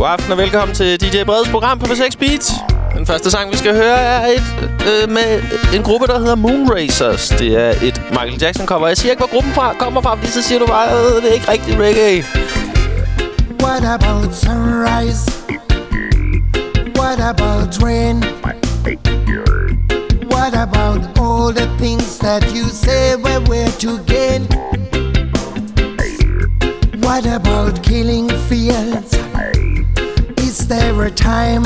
God aften og velkommen til DJ Breds program på V6 Beat. Den første sang, vi skal høre, er et øh, med en gruppe, der hedder Moonracers. Det er et Michael Jackson-cover. Jeg siger ikke, hvor gruppen fra, kommer fra, fordi så siger du bare, øh, det er ikke rigtig reggae. What about sunrise? What about rain? What about all the things that you say when we're together? What about killing fields? A time?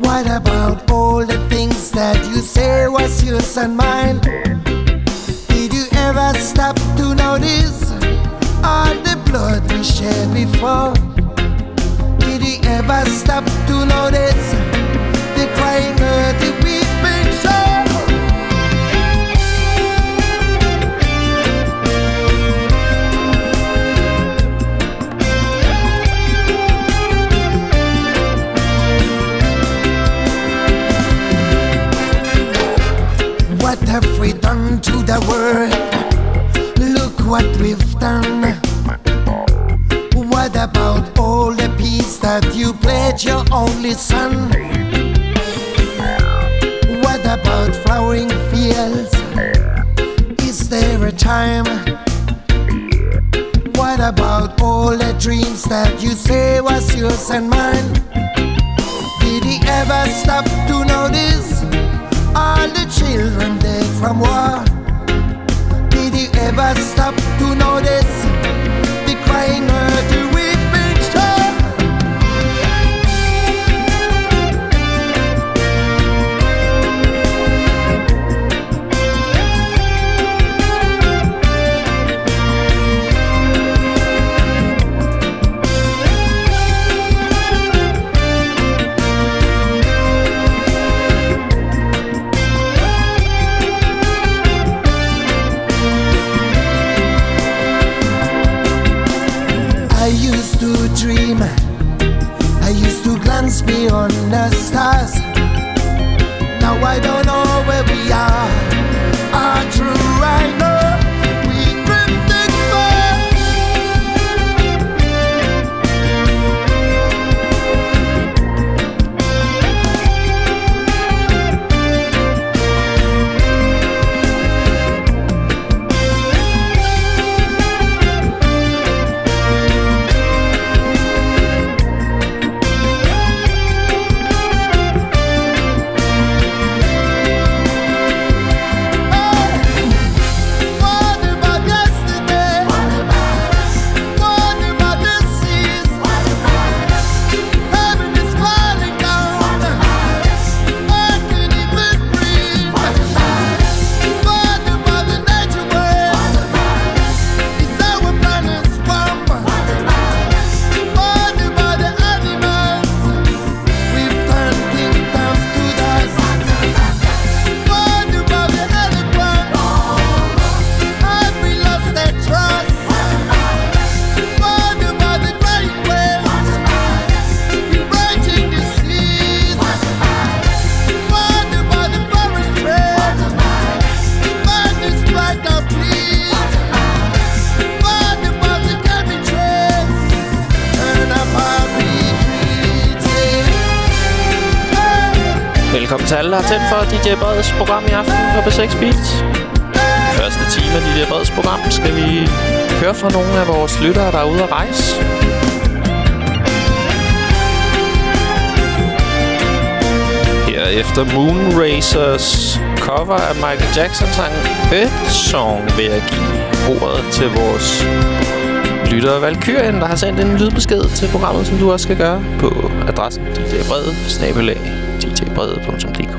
What about all the things that you say was yours and mine? Did you ever stop to notice all the blood we shed before? Did you ever stop to notice the crying earth, have we done to the world? Look what we've done. What about all the peace that you pledged your only son? What about flowering fields? Is there a time? What about all the dreams that you say was yours and mine? Did he ever stop to notice all the children dead from war? Did you ever stop to notice the crying earth, glance beyond the stars. Now I don't know where we. Are Velkommen til alle, der har tændt for DJ Breds program i aften på B6 Beats. Første time af DJ Breds program skal vi høre fra nogle af vores lyttere, der er ude at rejse. Herefter Moonracers cover af Michael Jackson-sangen Earth Song vil jeg give ordet til vores lytter Valkyrien, der har sendt en lydbesked til programmet, som du også skal gøre på adressen djbrede til brevet.dk.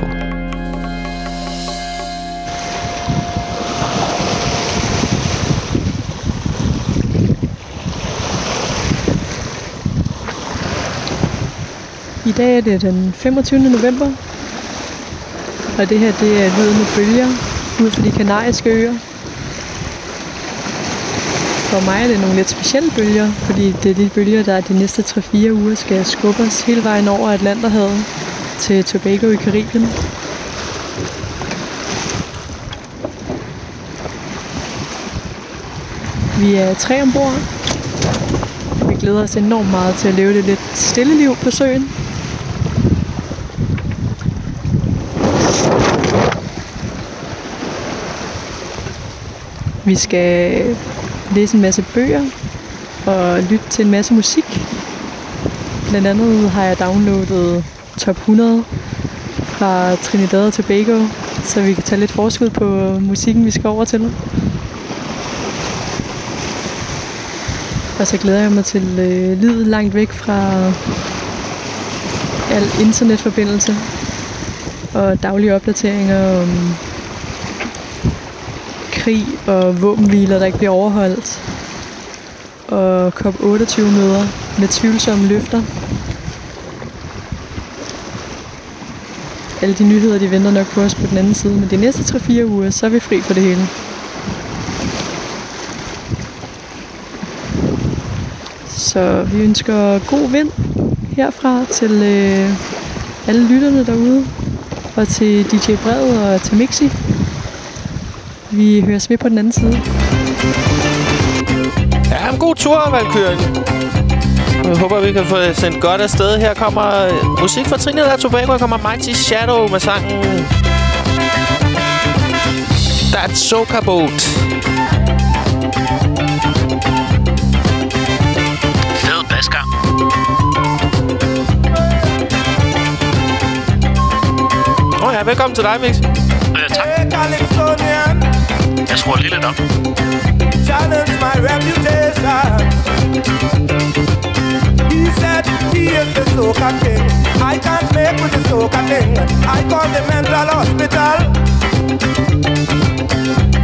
I dag er det den 25. november, og det her det er lyden af bølger ud for de kanariske øer. For mig er det nogle lidt specielle bølger, fordi det er de bølger, der de næste 3-4 uger skal skubbe os hele vejen over Atlanterhavet til Tobago i Karibien. Vi er tre ombord. Vi glæder os enormt meget til at leve det lidt stille liv på søen. Vi skal læse en masse bøger og lytte til en masse musik. Blandt andet har jeg downloadet top 100 fra Trinidad og Tobago, så vi kan tage lidt forskud på musikken, vi skal over til. Og så glæder jeg mig til øh, lyd langt væk fra al internetforbindelse og daglige opdateringer om krig og våbenhviler, der ikke bliver overholdt. Og COP28-møder med tvivlsomme løfter. Alle de nyheder, de venter nok på os på den anden side. Men de næste 3-4 uger, så er vi fri for det hele. Så vi ønsker god vind herfra til øh, alle lytterne derude. Og til DJ Bred og til Mixi. Vi høres ved på den anden side. Ja, en god tur, Valkyrie. Jeg håber, vi kan få sendt godt afsted. Her kommer øh, musik fra Trinidad og Tobago. Her kommer Mighty Shadow med sangen That Soca Boat. Fed basker. Åh oh ja, velkommen til dig, Mix. Øh, tak. Jeg skruer lige lidt op. challenge my reputation. He said the soca king. I can't make with the soca thing. I call the mental hospital.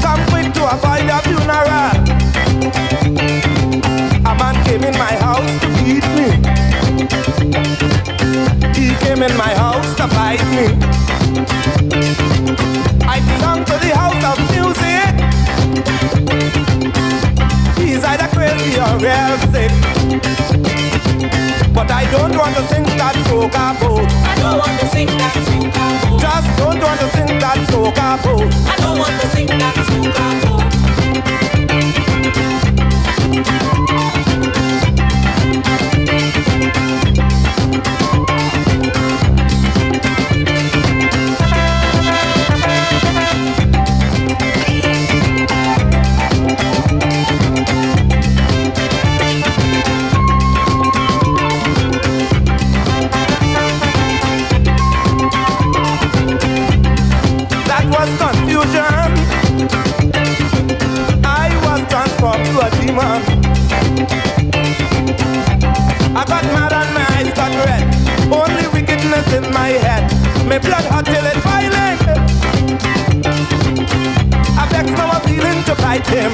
Come quick to avoid a funeral. A man came in my house to beat me. He came in my house to fight me. I belong to the house of music. He's either crazy or real sick. But I don't want to sing that soca boat. I don't want to sing that soca boat. Just don't want to sing that soca boat. I don't want to sing that soca boat. My blood hot till it boiling. I vex now I'm feeling to fight him.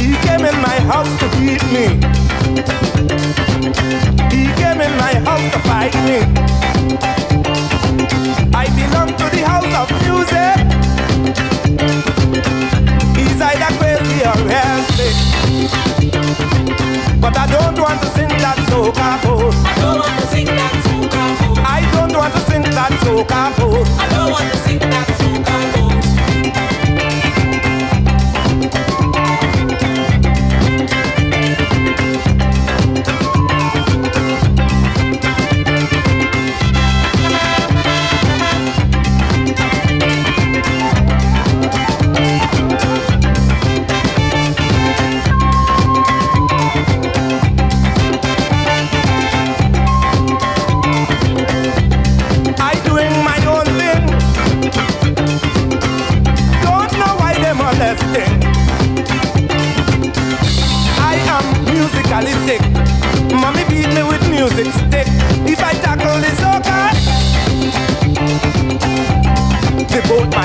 He came in my house to beat me. He came in my house to fight me. I belong to the house of music. He's either crazy or sick. But I don't want to sing that soca. I don't want to sing that don't want to sing that soca boat. I don't want to sing that soca boat.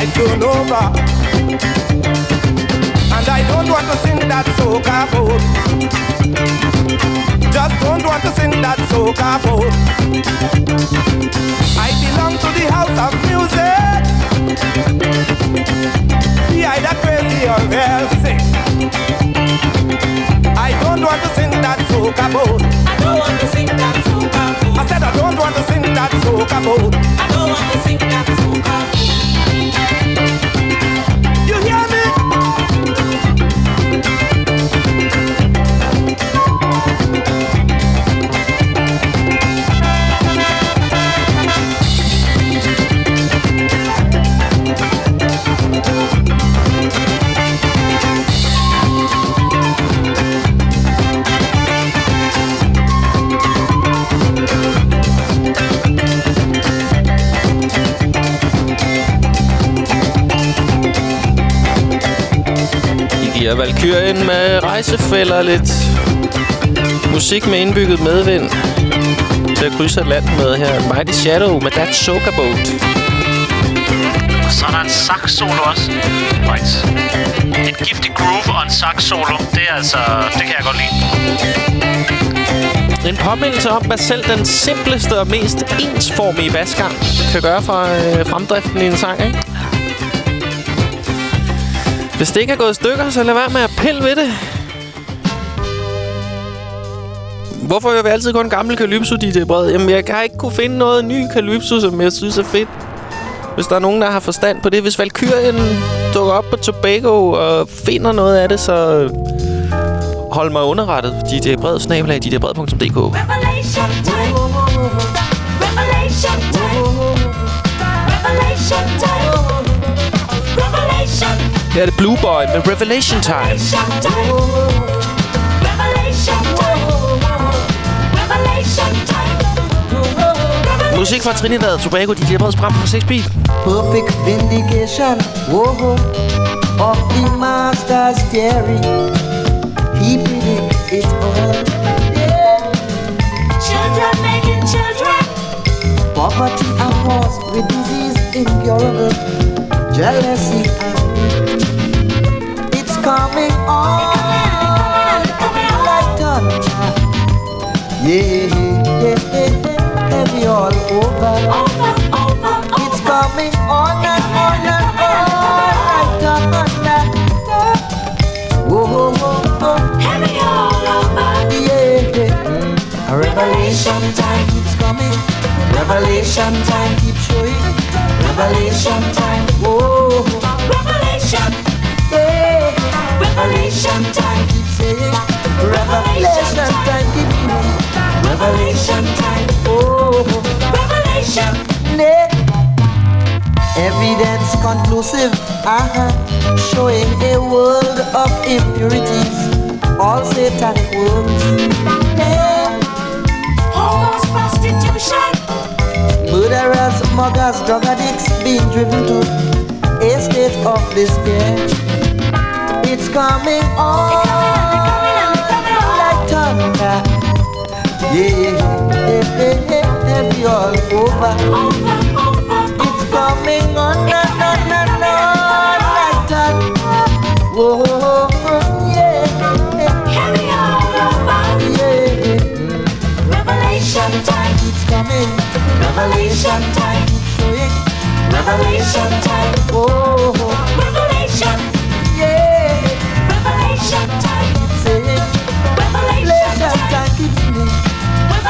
Might turn over. And I don't want to sing that soca boat. Just don't want to sing that soca boat. I belong to the house of music. Be either crazy or real sick. I don't want to sing that soca boat. I don't want to sing that soca boat. I said I don't want to sing that soca boat. I don't want to sing that er Valkyrien med rejsefælder lidt musik med indbygget medvind til at krydse Atlanten med her. Mighty Shadow med That Soca Boat. Og så er der en sax solo også. Right. En giftig groove og en sax solo. Det er altså... Det kan jeg godt lide. En påmindelse om, hvad selv den simpleste og mest ensformige basgang kan gøre for øh, fremdriften i en sang, ikke? Hvis det ikke er gået i stykker, så lad være med at pille ved det. Hvorfor hører vi altid kun gammel Calypso, DJ Bred? Jamen, jeg har ikke kunne finde noget ny Calypso, som jeg synes er fedt. Hvis der er nogen, der har forstand på det. Hvis Valkyrien dukker op på Tobago og finder noget af det, så hold mig underrettet. DJ Bred, snabelag, djbred.dk. Revelation Her er det Blue Boy med Revelation Time. Revelation time. Revelation time. Revelation time. Musik fra Trinidad og Tobago, DJ Breds program på 6 Beat. perfect vindication whoa, of the master's theory. He predicts it all. Yeah. Children making children. Poverty and wars with disease incurable, jealousy and Yeah, yeah, yeah, heavy all over. Over, over, It's coming on and on and on like thunder. Whoa, whoa, whoa, whoa. all over. Yeah, a revelation time keeps coming. Revelation time keeps showing. Revelation time. Whoa, Revelation. yeah. Revelation time. Keep saying. Revelation time keeps. Revelation time. Oh, Revelation. Evidence conclusive, uh-huh, showing a world of impurities, all satanic works. Prostitution. Murderers, muggers, drug addicts being driven to a state of despair. It's coming on like thunder. Yeah, yeah, yeah, yeah, heavy all over. It's coming on, on, on, on, on like thunder. Whoa, yeah, heavy all over. yeah. Revelation time. It's coming. Revelation time. Revelation time. Oh, Revelation. yeah. Revelation time. Saying. Revelation Revelation time.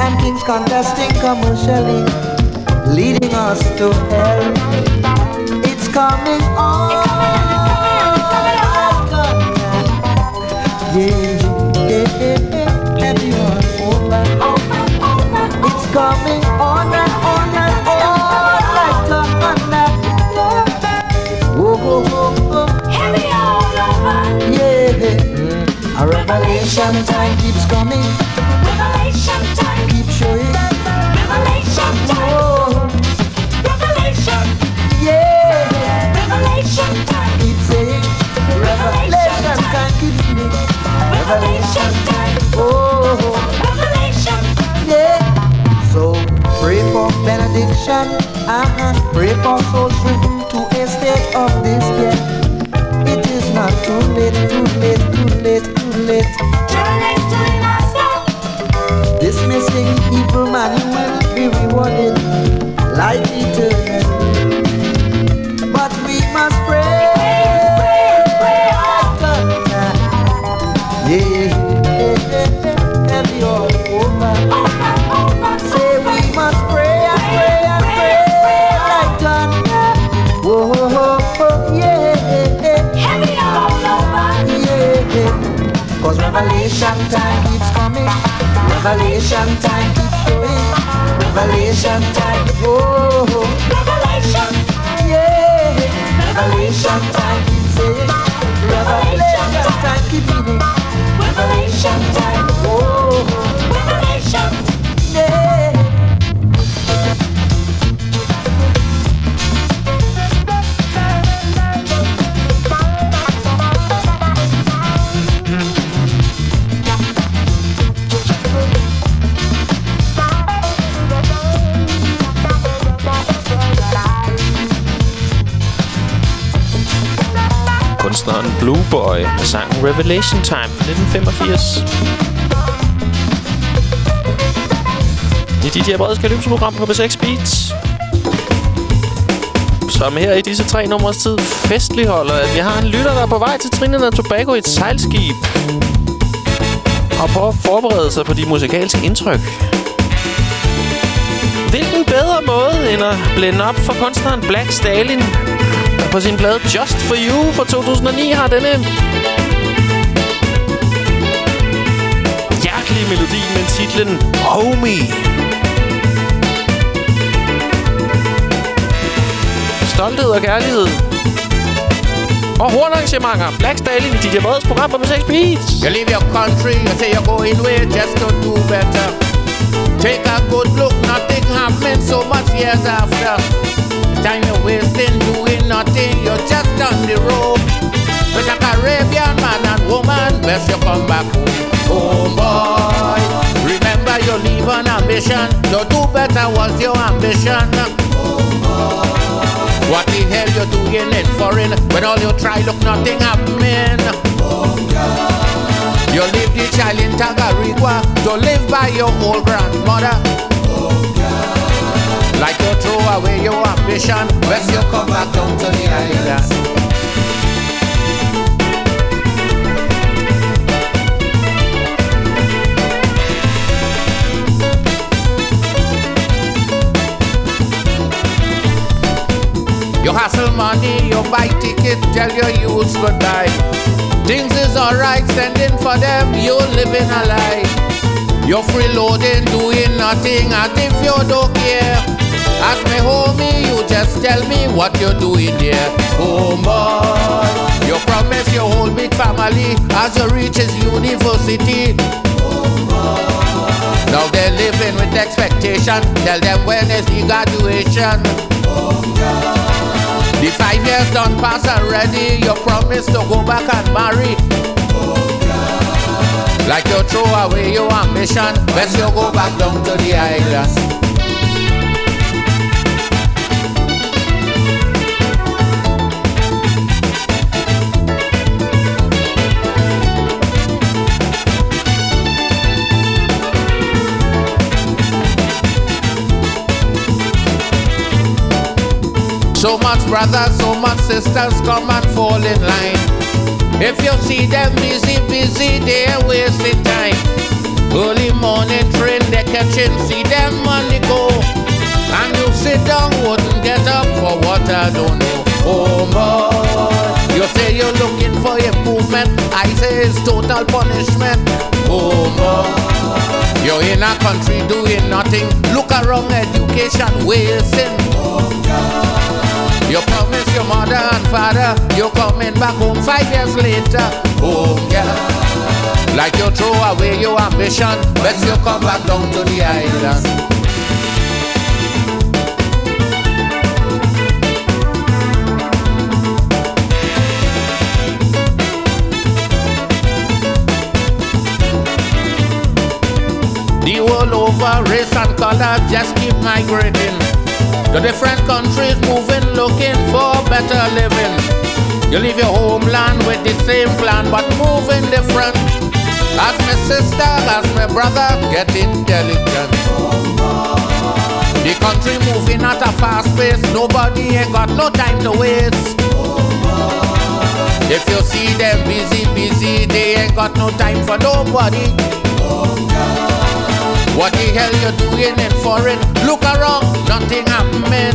And kings contesting commercially, leading us to hell. It's coming on. Yeah, yeah. Everyone over. It's coming on and on and on like thunder. Yeah. A revelation time keeps coming, break on so Revelation time keeps going. Revelation time. Oh, revelation. Yeah. Revelation time keeps saying. Revelation time keep reading. Revelation time. Blue Boy med sangen Revelation Time fra 1985. Det er DJ Breds Kalypso-program på B6 Beats. Som her i disse tre numres tid festligholder, at vi har en lytter, der er på vej til Trinidad og Tobago i et sejlskib. Og prøver at forberede sig på de musikalske indtryk. Hvilken bedre måde end at blænde op for kunstneren Black Stalin, på sin plade Just For You fra 2009 har denne hjertelige melodi med titlen oh Homie. Stolthed og kærlighed. Og hornarrangementer. Black Stalin i DJ Breds program på 6 Beats. You leave your country, you say you're going where just to do better. Take a good look, nothing happened so much years after. Time you're wasting doing nothing, you're just on the road. With a Caribbean man and woman, best you come back home. Home boy, remember you leave an ambition. To do better was your ambition. Oh boy, What the hell you doing in foreign when all you try look nothing happening? Oh God, you leave the child in Tagarigua to live by your old grandmother. Oh God, like you throw away your ambition, best you come back down to the island. You hustle money, you buy ticket, tell your youths goodbye. Things is alright, sending for them, You're living a lie. You're freeloading, doing nothing, as if you don't care. Ask me, homie, you just tell me what you're doing here. Oh you promise your whole big family as you reaches university. Now they're living with expectation. Tell them when is the graduation. The five years done pass already. You promise to go back and marry. Like you throw away your ambition, best you go back down to the island. Much brothers, so much sisters come and fall in line. If you see them busy, busy, they're wasting time. Early morning train, they're catching, see them on the go. And you sit down, wouldn't get up for what I don't know. Oh boy, you say you're looking for improvement, I say it's total punishment. Oh boy, you're in a country doing nothing. Look around, education wasting. You promise your mother and father you're coming back home five years later. Oh yeah. Like you throw away your ambition, best you come back down to the island. The world over, race and color just keep migrating. The different countries moving, looking for better living. You leave your homeland with the same plan, but moving different. As my sister, as my brother, get intelligent. The country moving at a fast pace, nobody ain't got no time to waste. If you see them busy, busy, they ain't got no time for nobody. What the hell you doing in foreign? Look around, nothing happening.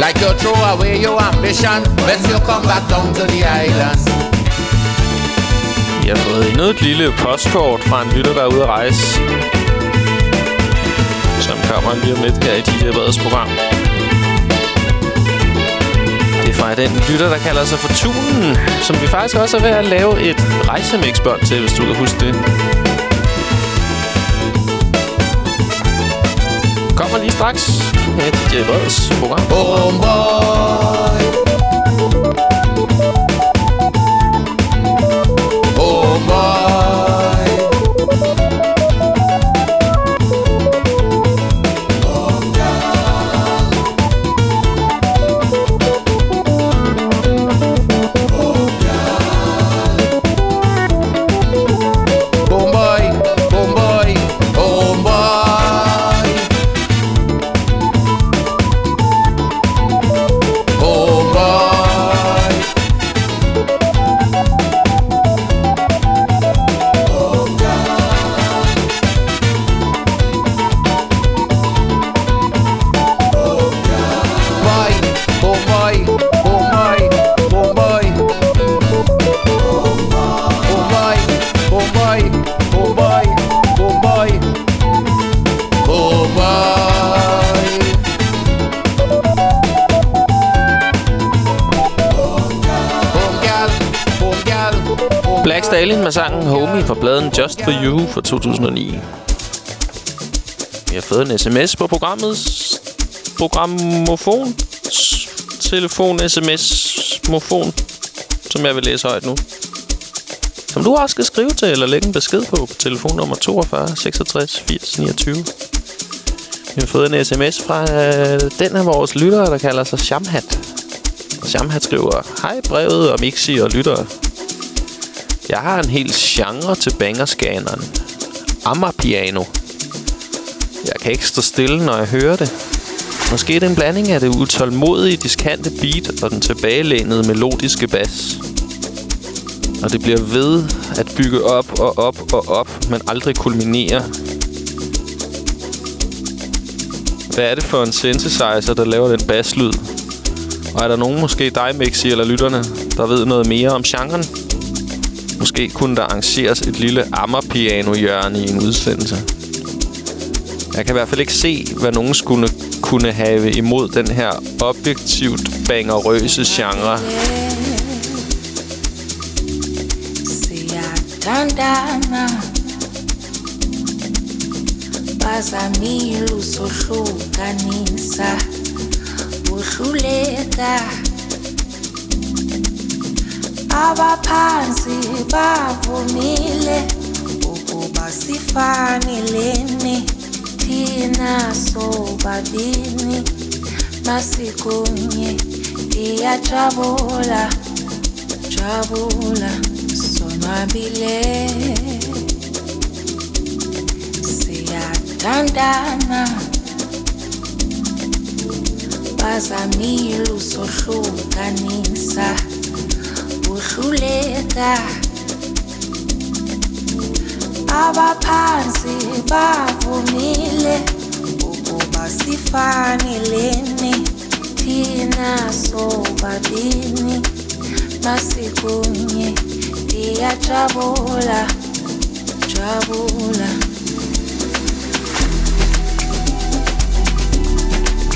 Like you throw away your ambition, best you come back down to the island. Vi har fået endnu et lille postkort fra en lytter, der er ude at rejse. Som kommer lige om lidt her i DJ Breds program. Det er fra den lytter, der kalder sig for Tunen, som vi faktisk også er ved at lave et rejsemixbånd til, hvis du kan huske det. Kommer lige straks med DJ Breds program. Oh boy. For You fra 2009. Vi har fået en sms på programmets programmofon. Telefon, sms, mofon, som jeg vil læse højt nu. Som du også skal skrive til eller lægge en besked på på telefonnummer 42 66 80 29. Vi har fået en sms fra øh, den af vores lyttere, der kalder sig Shamhat. Og Shamhat skriver, Hej brevet om Mixi og lyttere. Jeg har en hel genre til bangerscaneren. Amapiano. Jeg kan ikke stå stille, når jeg hører det. Måske er det en blanding af det utålmodige, diskante beat og den tilbagelænede melodiske bas. Og det bliver ved at bygge op og op og op, men aldrig kulminere. Hvad er det for en synthesizer, der laver den basslyd? Og er der nogen, måske dig, Mixi, eller lytterne, der ved noget mere om genren? Måske kunne der arrangeres et lille ammerpiano-hjørne i en udsendelse. Jeg kan i hvert fald ikke se, hvad nogen skulle kunne have imod den her objektivt bangerøse genre. siyathandana bazamile usohlukanisa uhluleka abaphansi bavumile ukuba sifanelene thina sobabini masikunye ndiyajabula jabula sonwabile. Siyathandana bazamile usohlukanisa uhluleka abaphansi bavumile ukuba sifanelene thina sobabini masikunye ndiyajabula jabula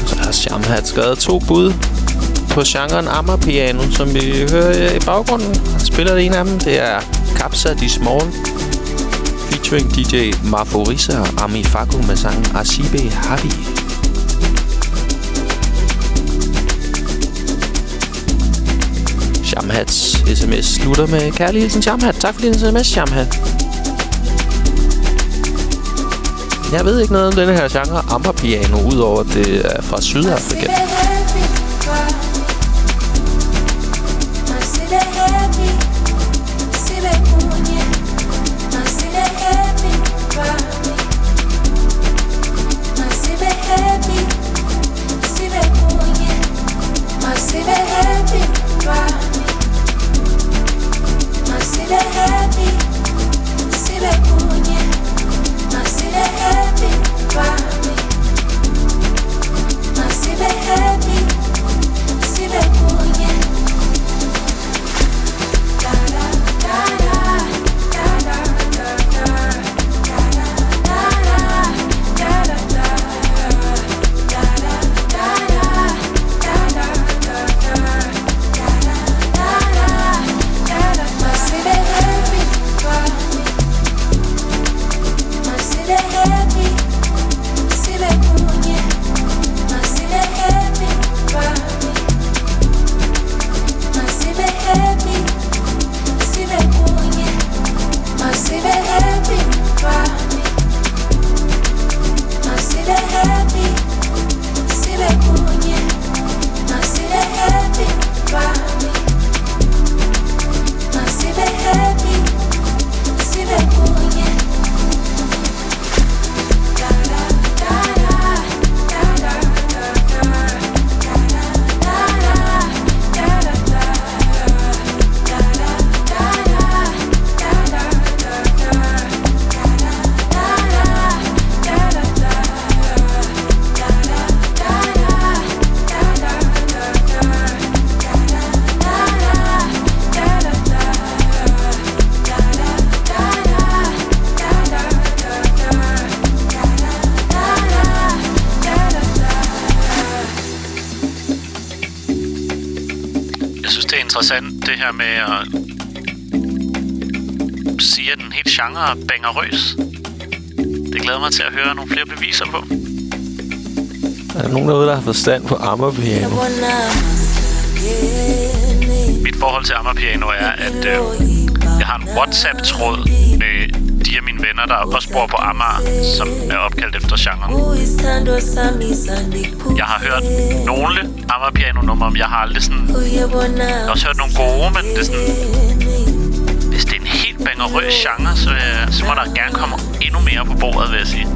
Så har skrevet to bud på genren Amapiano, som vi hører i baggrunden. Spiller det en af dem. Det er Capsa Di Small featuring DJ Marforisa og Ami Faku med sangen Asibe Habi. Shamhats sms slutter med kærlig hilsen Shamhat. Tak for din sms, Shamhat. Jeg ved ikke noget om denne her genre Amapiano, udover at det er fra Sydafrika. Her med at sige, at den helt genre er bangerøs. Det glæder mig til at høre nogle flere beviser på. Er der nogen derude, der har forstand på Amagerpiano? Mit forhold til Amagerpiano er, at øh, jeg har en WhatsApp-tråd med af der også bor på Amager, som er opkaldt efter genren. Jeg har hørt nogle Amagerpiano-numre, men jeg har aldrig sådan... Jeg har også hørt nogle gode, men det er sådan... Hvis det er en helt bangerøs genre, så, øh, så må der gerne komme endnu mere på bordet, vil jeg sige.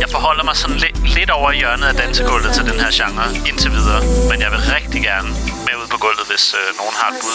Jeg forholder mig sådan lidt, lidt over i hjørnet af dansegulvet til den her genre indtil videre. Men jeg vil rigtig gerne med ud på gulvet, hvis øh, nogen har et bud.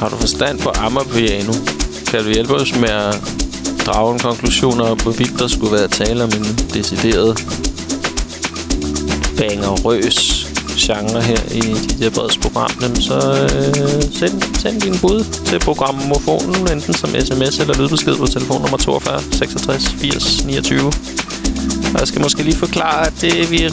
Har du forstand på Amagerpiano? Kan du hjælpe os med at drage en konklusion om, hvorvidt der skulle være tale om en decideret bangerøs genre her i dit der breds program, jamen så øh, send, send din bud til programmofonen, enten som sms eller lydbesked på telefonnummer 42 66 80 29. Og jeg skal måske lige forklare, at det vi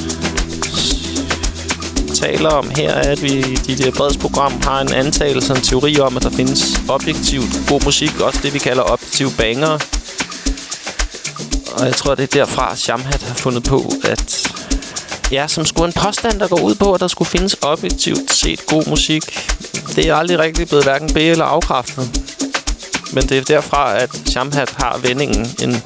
taler om her, er, at vi i det der breds program har en antagelse en teori om, at der findes objektivt god musik, også det vi kalder objektive banger. Og jeg tror, det er derfra, Shamhat har fundet på, at Ja, som skulle en påstand, der går ud på, at der skulle findes objektivt set god musik. Det er aldrig rigtig blevet hverken be- eller afkræftet. Men det er derfra, at Shamhat har vendingen en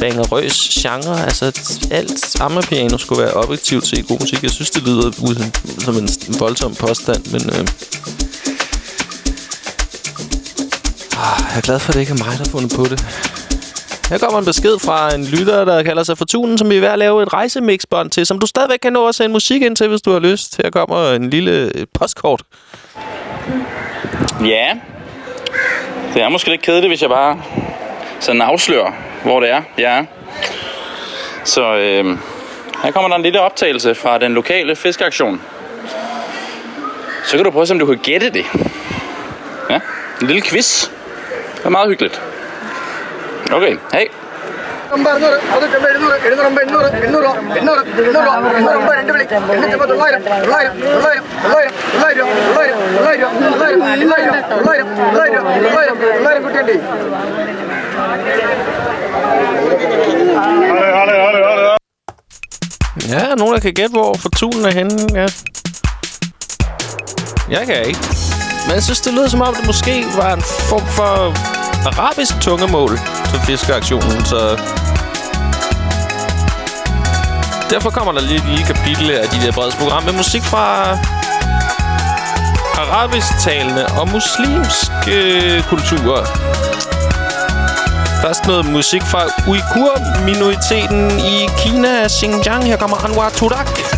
bangerøs genre. Altså, alt piano skulle være objektivt set god musik. Jeg synes, det lyder uden, som en voldsom påstand, men... Øh, ah, jeg er glad for, at det ikke er mig, der har fundet på det. Her kommer en besked fra en lytter, der kalder sig Fortunen, som vi er ved at lave et rejsemixbånd til, som du stadigvæk kan nå at sende musik ind til, hvis du har lyst. Her kommer en lille postkort. Ja. Det er måske lidt kedeligt, hvis jeg bare sådan afslører, hvor det er, jeg er. Så øh, her kommer der en lille optagelse fra den lokale fiskeaktion. Så kan du prøve, om du kan gætte det. Ja, en lille quiz. Det er meget hyggeligt. Okay, hej. Ja, nogen, der kan gætte, hvor Fortunen er henne. Ja. Jeg kan ikke. Men jeg synes, det lyder som om, det måske var en form for arabisk tungemål til fiskeaktionen, så... Derfor kommer der lige et lille kapitel af de der breds program med musik fra arabisk-talende og muslimske øh, kulturer. Først noget musik fra Uighur-minoriteten i Kina, Xinjiang. Her kommer Anwar Turak.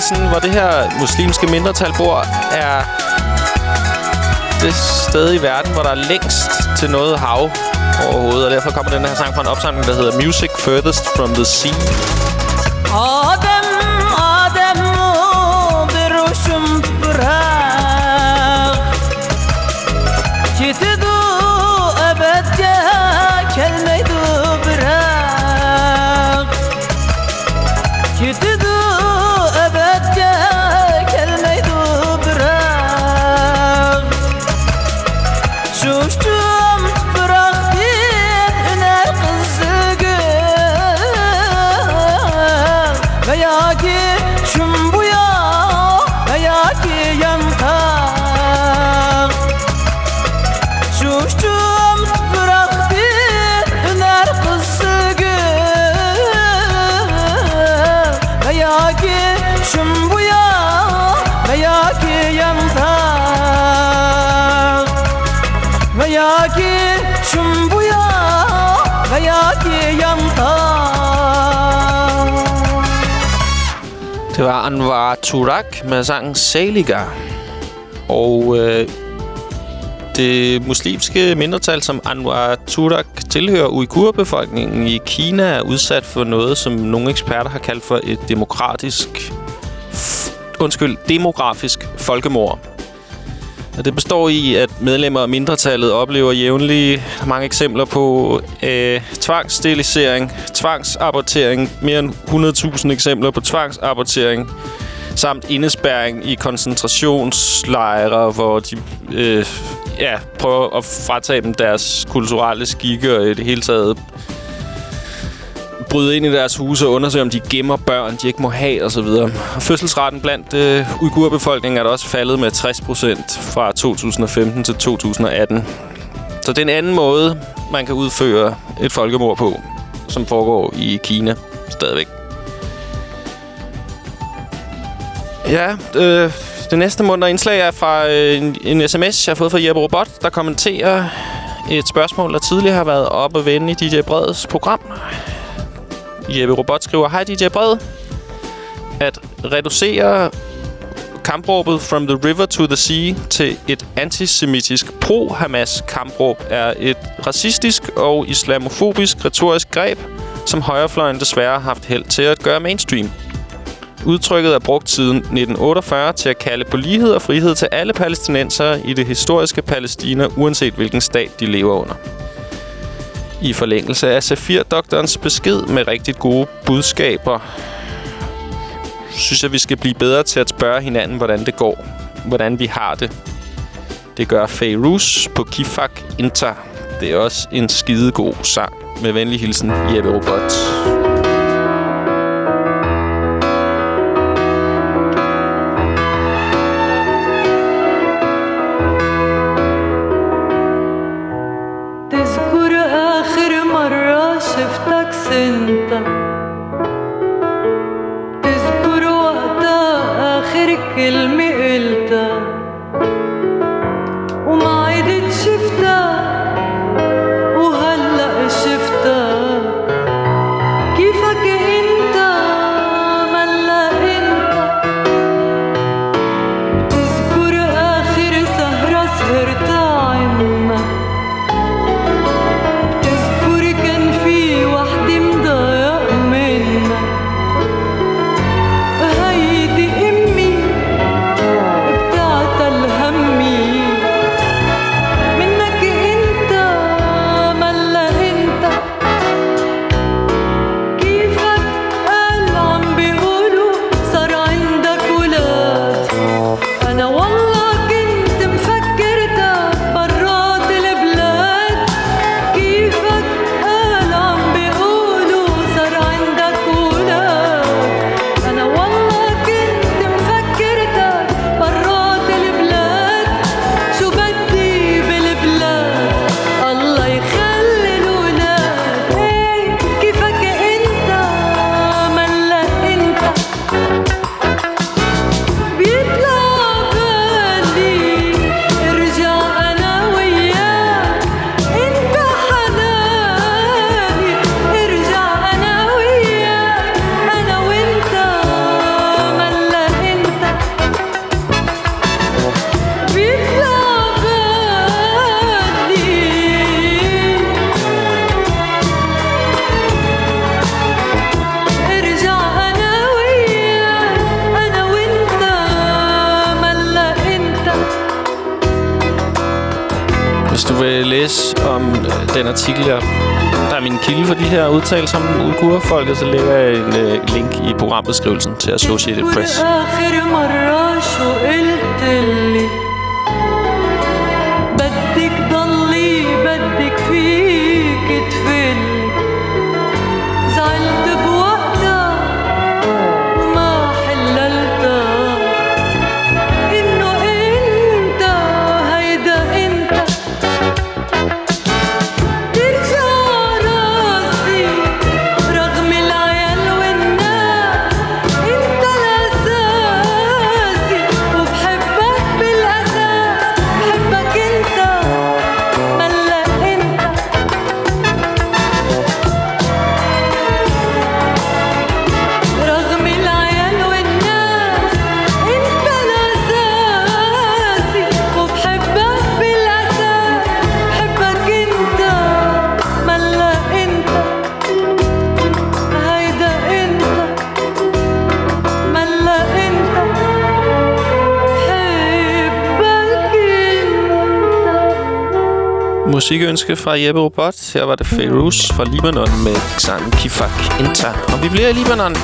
Xinjiang-provinsen, hvor det her muslimske mindretal bor, er det sted i verden, hvor der er længst til noget hav overhovedet. Og derfor kommer den her sang fra en opsamling, der hedder Music Furthest from the Sea. Anwar Turak med sangen Saliga. Og øh, det muslimske mindretal, som Anwar Turak tilhører uigurbefolkningen i Kina, er udsat for noget, som nogle eksperter har kaldt for et demokratisk... Undskyld, demografisk folkemord. Og det består i, at medlemmer af mindretallet oplever jævnlige mange eksempler på øh, tvangssterilisering, tvangsabortering, mere end 100.000 eksempler på tvangsabortering, samt indespærring i koncentrationslejre, hvor de øh, ja, prøver at fratage dem deres kulturelle skikke og i det hele taget bryde ind i deres huse og undersøge, om de gemmer børn, de ikke må have osv. Fødselsraten blandt øh, uigurbefolkningen er der også faldet med 60 procent fra 2015 til 2018. Så det er en anden måde, man kan udføre et folkemord på, som foregår i Kina stadigvæk. Ja, øh, det næste munter indslag er fra øh, en, en sms, jeg har fået fra Jeppe Robot, der kommenterer et spørgsmål, der tidligere har været oppe og vende i DJ Breds program. Jeppe Robot skriver, Hej DJ Bred. At reducere kampråbet From the River to the Sea til et antisemitisk pro-Hamas kampråb er et racistisk og islamofobisk retorisk greb, som højrefløjen desværre har haft held til at gøre mainstream. Udtrykket er brugt siden 1948 til at kalde på lighed og frihed til alle palæstinensere i det historiske Palæstina, uanset hvilken stat de lever under. I forlængelse af Safir-doktorens besked med rigtig gode budskaber, synes jeg, vi skal blive bedre til at spørge hinanden, hvordan det går. Hvordan vi har det. Det gør Feyruz på Kifak Inter. Det er også en skidegod sang. Med venlig hilsen, Jeppe Robot. Artikel, jeg, der er min kilde for de her udtalelser om uigurfolket, så lægger jeg en øh, link i programbeskrivelsen til Associated Press. Musikønske fra Jeppe Robot. Her var det Ferus fra Libanon med sangen Kifak Inta. Og vi bliver i Libanon.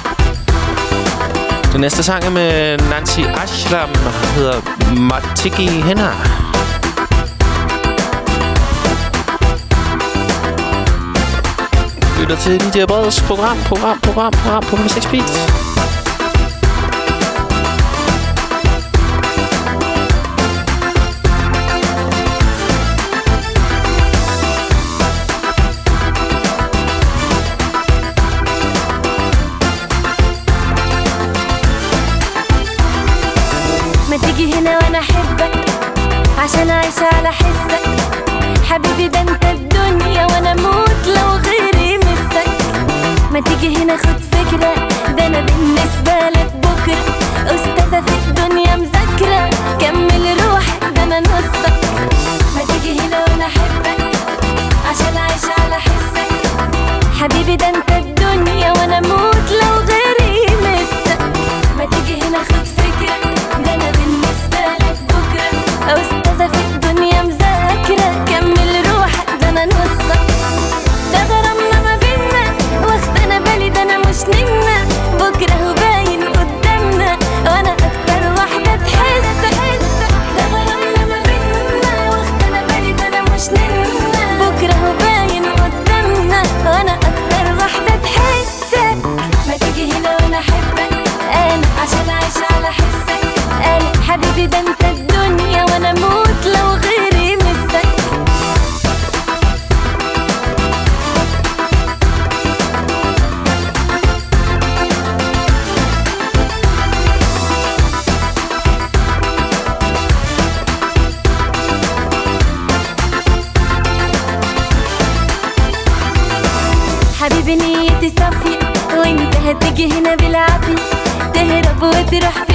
Den næste sang er med Nancy Ashlam, hedder Matiki Henna. Lytter til DJ Breds program, program, program, program på 6 Beats. تيجي هنا وأنا احبك عشان اعيش على حسك. حبيبي ده انت الدنيا وأنا أموت لو غيري يمسك ما تيجي هنا خد فكرة ده أنا بالنسبة لك بكرة. أستاذة في الدنيا مذاكرة كمل روحك ده أنا نصك. ما تيجي هنا وأنا احبك عشان اعيش على حسك. حبيبي ده انت الدنيا وأنا أموت لو غيري يمسك ما تيجي هنا خد فكرة بكرة أستاذة في الدنيا مذاكرة كمل روحك ده غرامنا ما بينا بالي مش tidak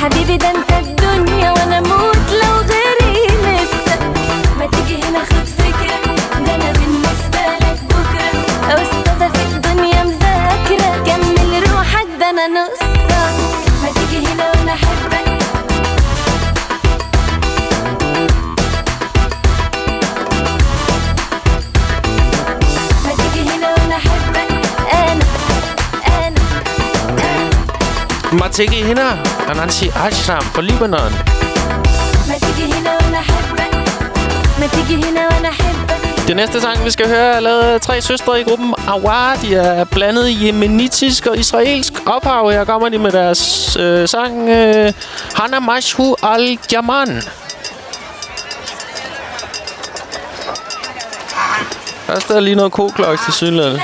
حبيبي ده انت تيجي Hina أنا عندي أشرف في لبنان ما تيجي هنا وأنا أحبك Det næste sang, vi skal høre, er lavet af tre søstre i gruppen Awar. De er blandet jemenitisk og israelsk ophav. Her kommer de med deres øh, sang øh, Hana Mashu Al-Jaman. Der er lige noget koklok til synligheden.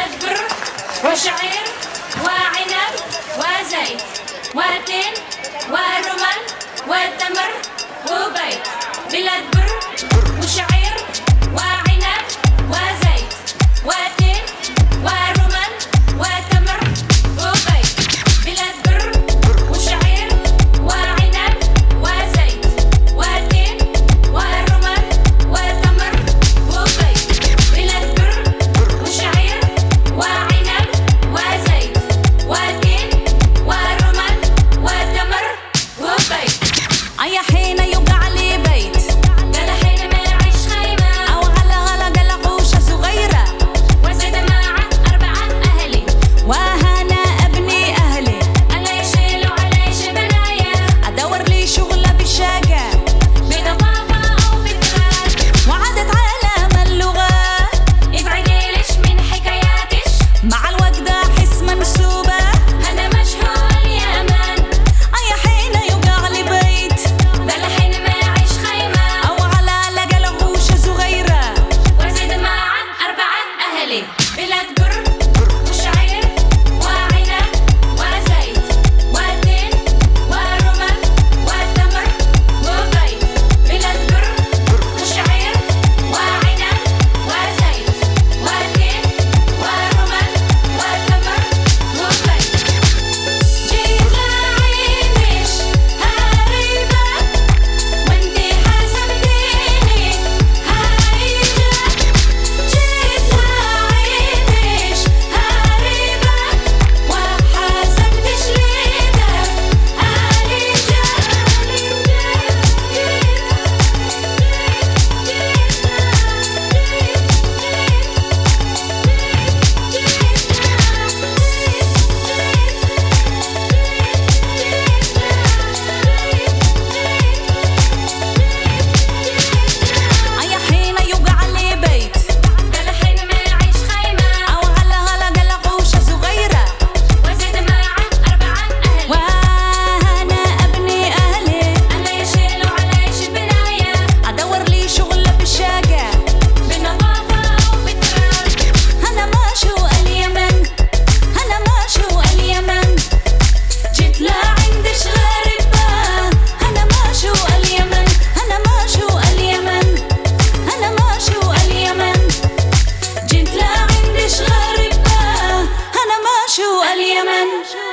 German.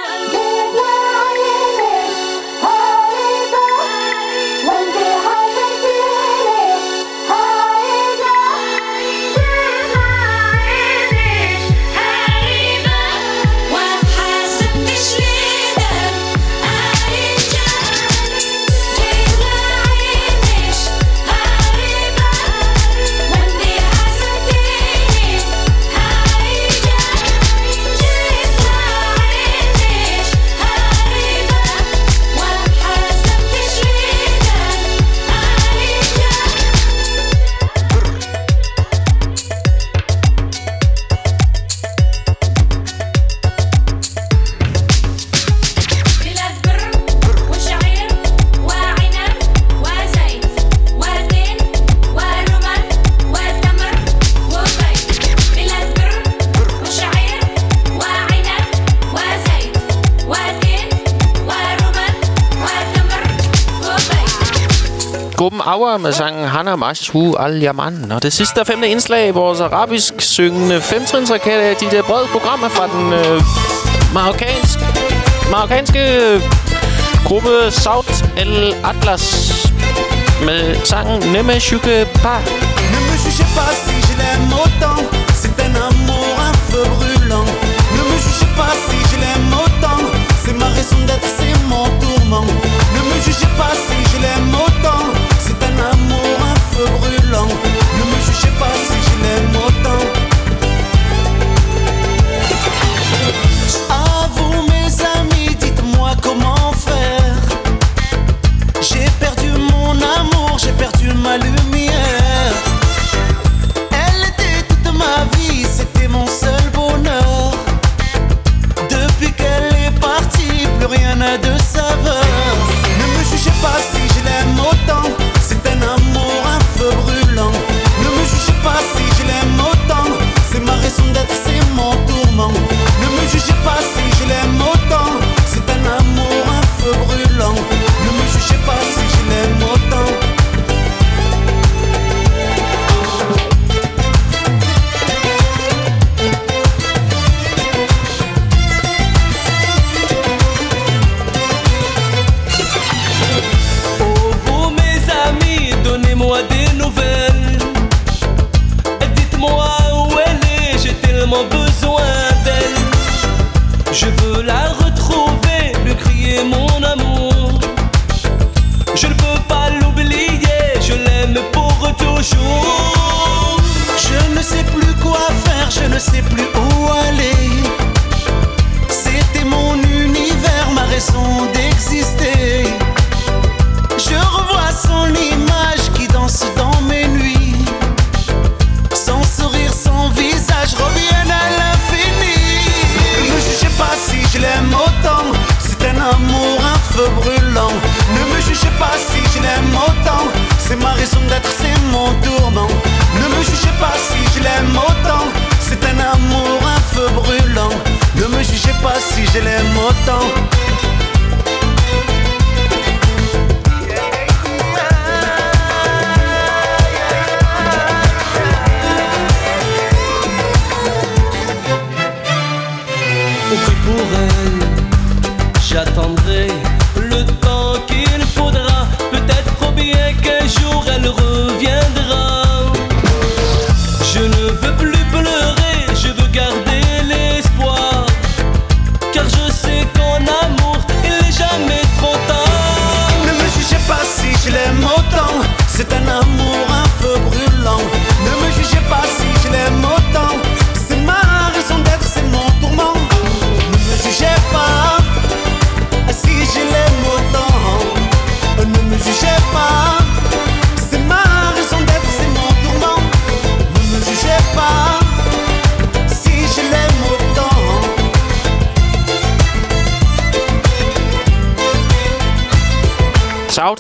Med sangen Hanna Mashu al Yaman. Og det sidste og femte indslag i vores arabisk syngende femtrinsraket af de der brede programmer fra den øh, marokkansk, marokkanske øh, gruppe South El Atlas med sangen Nemme Shuke Pa. Nemme Pa, si je l'aime autant, c'est un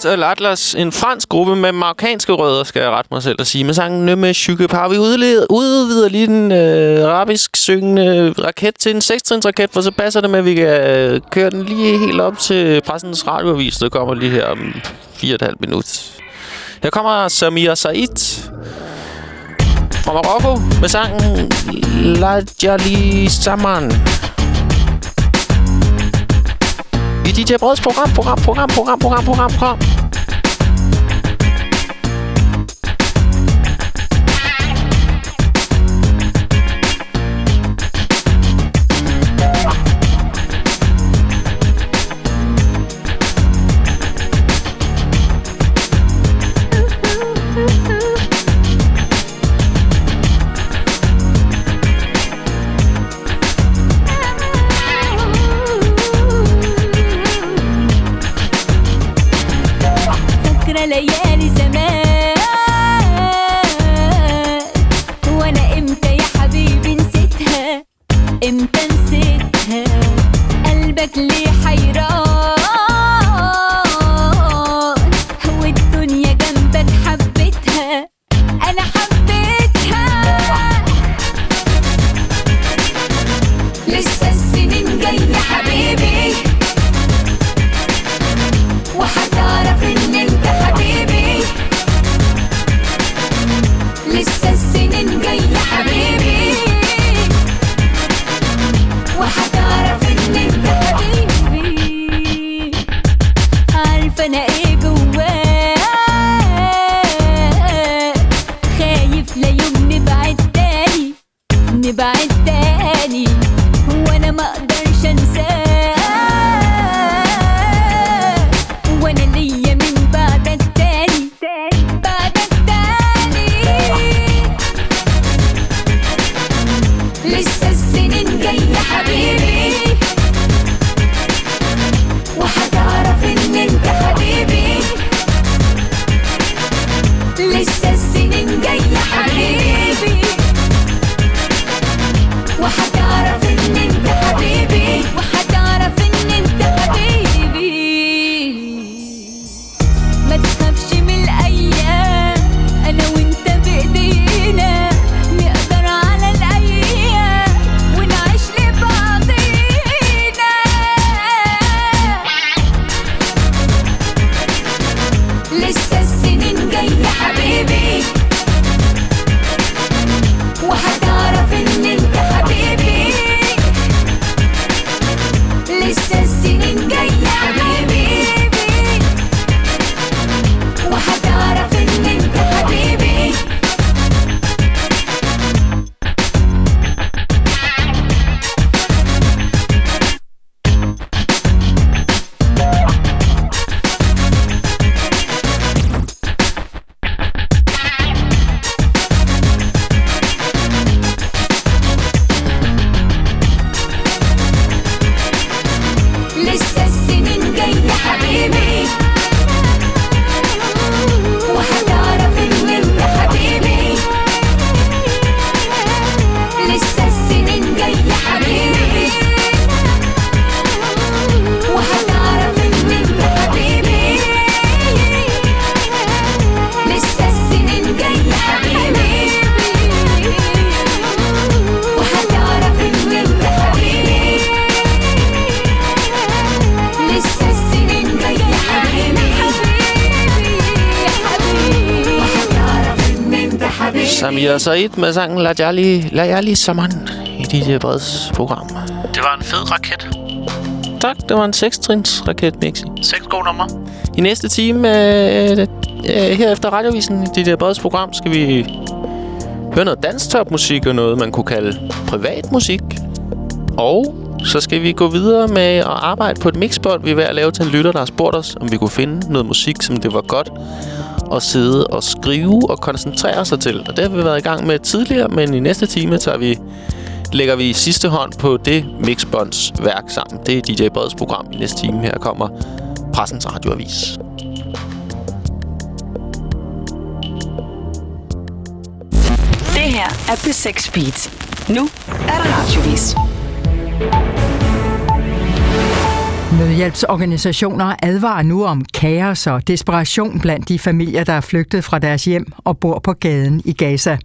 Crystal Atlas, øh, en fransk gruppe med marokkanske rødder, skal jeg rette mig selv at sige, med sangen Nømme Shukke Par. Vi udleder, udvider lige den øh, arabisk syngende raket til en 6 raket, for så passer det med, at vi kan øh, køre den lige helt op til pressens radioavis, der kommer lige her om 4,5 minutter. Her kommer Samir Said fra Marokko med sangen La Jali Saman. I DJ Breds program, program, program, program, program, program, program. intensity قلبك ليه Samir Said med sangen Lajali, Lajali Saman i DJ Breds program. Det var en fed raket. Tak, det var en 6-trins raket, Mixi. Seks gode numre. I næste time, øh, øh, her efter radiovisen i DJ Breds program, skal vi høre noget danstopmusik og noget, man kunne kalde privatmusik. Og så skal vi gå videre med at arbejde på et mixbånd, vi er ved at lave til en lytter, der har spurgt os, om vi kunne finde noget musik, som det var godt at sidde og skrive og koncentrere sig til. Og det har vi været i gang med tidligere, men i næste time tager vi, lægger vi sidste hånd på det Mixbonds værk sammen. Det er DJ Breds program i næste time. Her kommer Pressens Radioavis. Det her er P6 Beat. Nu er der radiovis. Nødhjælpsorganisationer advarer nu om kaos og desperation blandt de familier, der er flygtet fra deres hjem og bor på gaden i Gaza.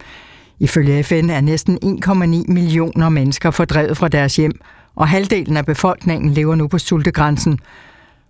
Ifølge FN er næsten 1,9 millioner mennesker fordrevet fra deres hjem, og halvdelen af befolkningen lever nu på sultegrænsen.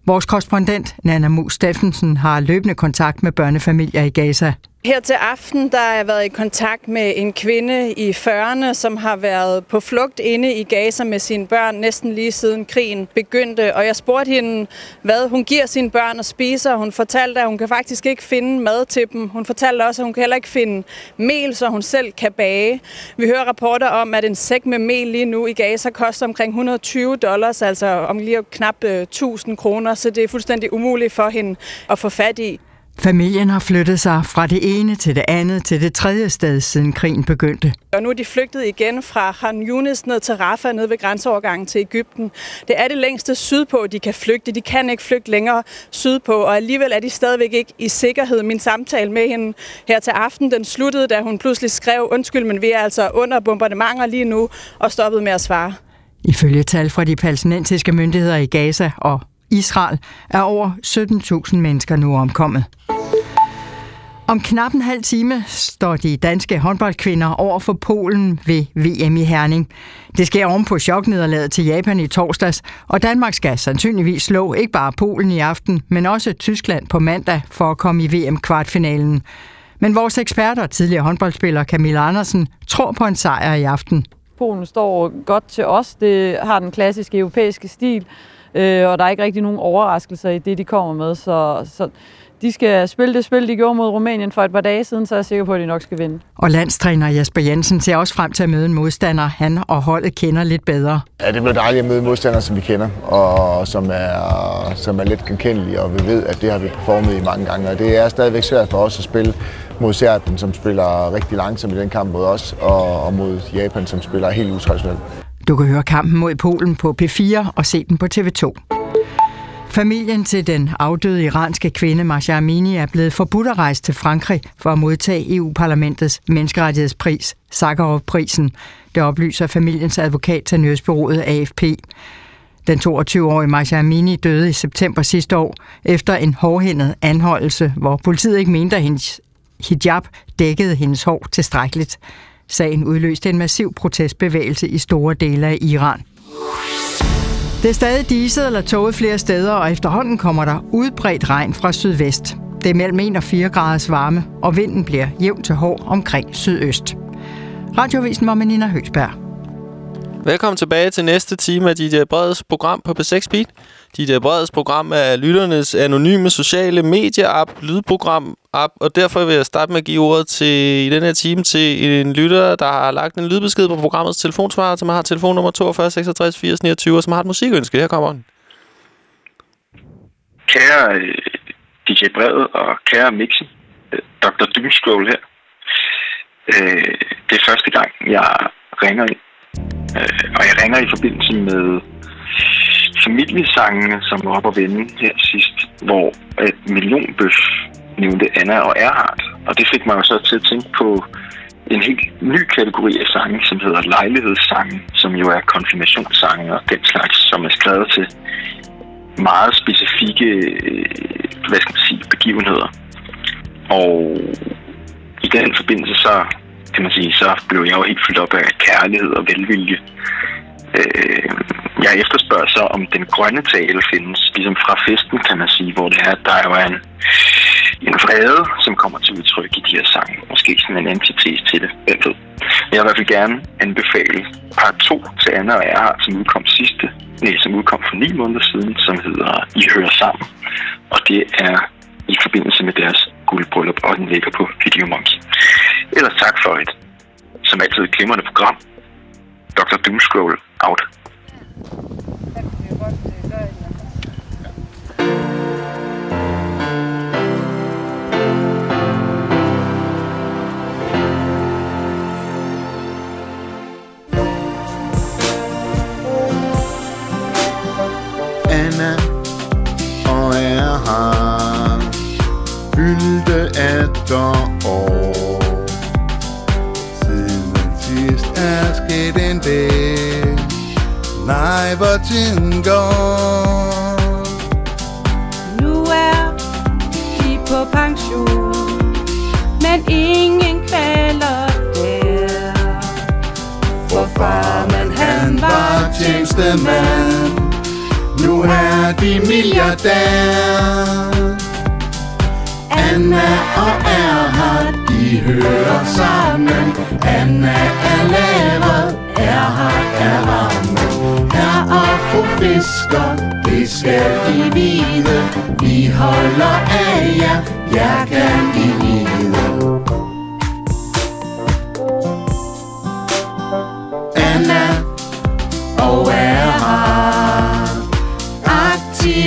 Vores korrespondent Nana Mus Steffensen har løbende kontakt med børnefamilier i Gaza. Her til aften der har jeg været i kontakt med en kvinde i 40'erne, som har været på flugt inde i Gaza med sine børn næsten lige siden krigen begyndte. Og jeg spurgte hende, hvad hun giver sine børn at spise, og hun fortalte, at hun kan faktisk ikke finde mad til dem. Hun fortalte også, at hun kan heller ikke finde mel, så hun selv kan bage. Vi hører rapporter om, at en sæk med mel lige nu i Gaza koster omkring 120 dollars, altså om lige knap øh, 1000 kroner, så det er fuldstændig umuligt for hende at få fat i. Familien har flyttet sig fra det ene til det andet til det tredje sted, siden krigen begyndte. Og nu er de flygtet igen fra Khan Yunis ned til Rafah, ned ved grænseovergangen til Ægypten. Det er det længste sydpå, de kan flygte. De kan ikke flygte længere sydpå, og alligevel er de stadigvæk ikke i sikkerhed. Min samtale med hende her til aften, den sluttede, da hun pludselig skrev, undskyld, men vi er altså under bombardementer lige nu, og stoppede med at svare. Ifølge tal fra de palæstinensiske myndigheder i Gaza og Israel er over 17.000 mennesker nu omkommet. Om knap en halv time står de danske håndboldkvinder over for Polen ved VM i Herning. Det sker oven på choknederlaget til Japan i torsdags, og Danmark skal sandsynligvis slå ikke bare Polen i aften, men også Tyskland på mandag for at komme i VM-kvartfinalen. Men vores eksperter, tidligere håndboldspiller Camilla Andersen, tror på en sejr i aften. Polen står godt til os. Det har den klassiske europæiske stil, øh, og der er ikke rigtig nogen overraskelser i det, de kommer med. Så, så de skal spille det spil, de gjorde mod Rumænien for et par dage siden, så er jeg sikker på, at de nok skal vinde. Og landstræner Jesper Jensen ser også frem til at møde en modstander, han og holdet kender lidt bedre. Ja, det bliver dejligt at møde modstandere, som vi kender, og som er, som er lidt genkendelige, og vi ved, at det har vi performet i mange gange. Og det er stadigvæk svært for os at spille mod Serbien, som spiller rigtig langsomt i den kamp mod os, og, og mod Japan, som spiller helt utraditionelt. Du kan høre kampen mod Polen på P4 og se den på TV2. Familien til den afdøde iranske kvinde Masha Amini er blevet forbudt at rejse til Frankrig for at modtage EU-parlamentets menneskerettighedspris, Sakharov-prisen. Det oplyser familiens advokat til nyhedsbyrået AFP. Den 22-årige Masha Amini døde i september sidste år efter en hårdhændet anholdelse, hvor politiet ikke mente, at hendes hijab dækkede hendes hår tilstrækkeligt. Sagen udløste en massiv protestbevægelse i store dele af Iran. Det er stadig diset eller tåget flere steder, og efterhånden kommer der udbredt regn fra sydvest. Det er mellem 1 og 4 graders varme, og vinden bliver jævn til hård omkring sydøst. Radiovisen var med Nina Høsberg. Velkommen tilbage til næste time af DJ Breds program på B6 Beat. DJ Breds program er lytternes anonyme sociale medieapp, lydprogram op, og derfor vil jeg starte med at give ordet til, i den her time til en lytter, der har lagt en lydbesked på programmets telefonsvarer, som har telefonnummer 42 66 80 29, og som har et musikønske. Her kommer den. Kære øh, DJ Brevet og kære Mixen, øh, Dr. Doomscroll her. Øh, det er første gang, jeg ringer ind. Øh, og jeg ringer i forbindelse med familiesangene, som var oppe at vende her sidst, hvor et millionbøf nævnte Anna og Erhardt. Og det fik mig jo så til at tænke på en helt ny kategori af sange, som hedder lejlighedssange, som jo er konfirmationssange og den slags, som er skrevet til meget specifikke øh, hvad skal man sige, begivenheder. Og i den forbindelse så, kan man sige, så blev jeg jo helt fyldt op af kærlighed og velvilje. Øh, jeg efterspørger så, om den grønne tale findes, ligesom fra festen, kan man sige, hvor det her, der jo er en en vrede, som kommer til udtryk i de her sange. Måske sådan en antites til det, jeg ved. Men jeg vil i hvert fald gerne anbefale part 2 til Anna og jeg som udkom sidste, nej, som udkom for ni måneder siden, som hedder I hører sammen. Og det er i forbindelse med deres guldbryllup, og den ligger på Videomonkey. Ellers tak for et, som altid, glimrende program. Dr. Doomscroll out. Anna Erhard fyldte 18 år. Siden sidst er sket en del Nej, hvor tiden går. Nu er de på pension, men ingen kvaler der. For farmen han var tjenestemand. Du er de milliardær. Anna og Erhard, de hører sammen. Anna er lavet, Erhard er varmen. Her og fru fisker, det skal I vide. Vi holder af jer, jer kan I lide.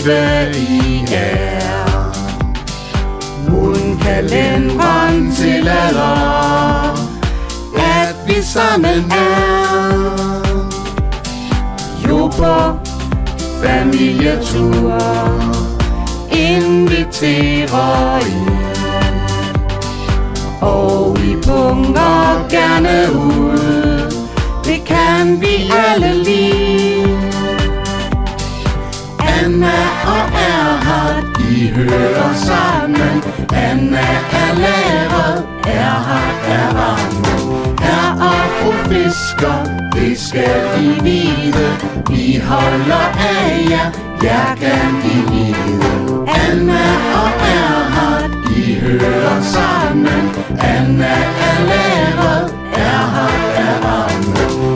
Aktive I er. Mundkalenderen tillader, at vi sammen er. Jo på familietur, inviterer I. Og vi punker gerne ud, det kan vi alle lide. Anna og Erhard, I hører sammen. Anna er lavet, Erhard er varmen. Her og fru fisker, det skal I vide. Vi holder af jer, jer kan I lide. Anna og Erhard, I hører sammen. Anna er lavet, Erhard er varmen.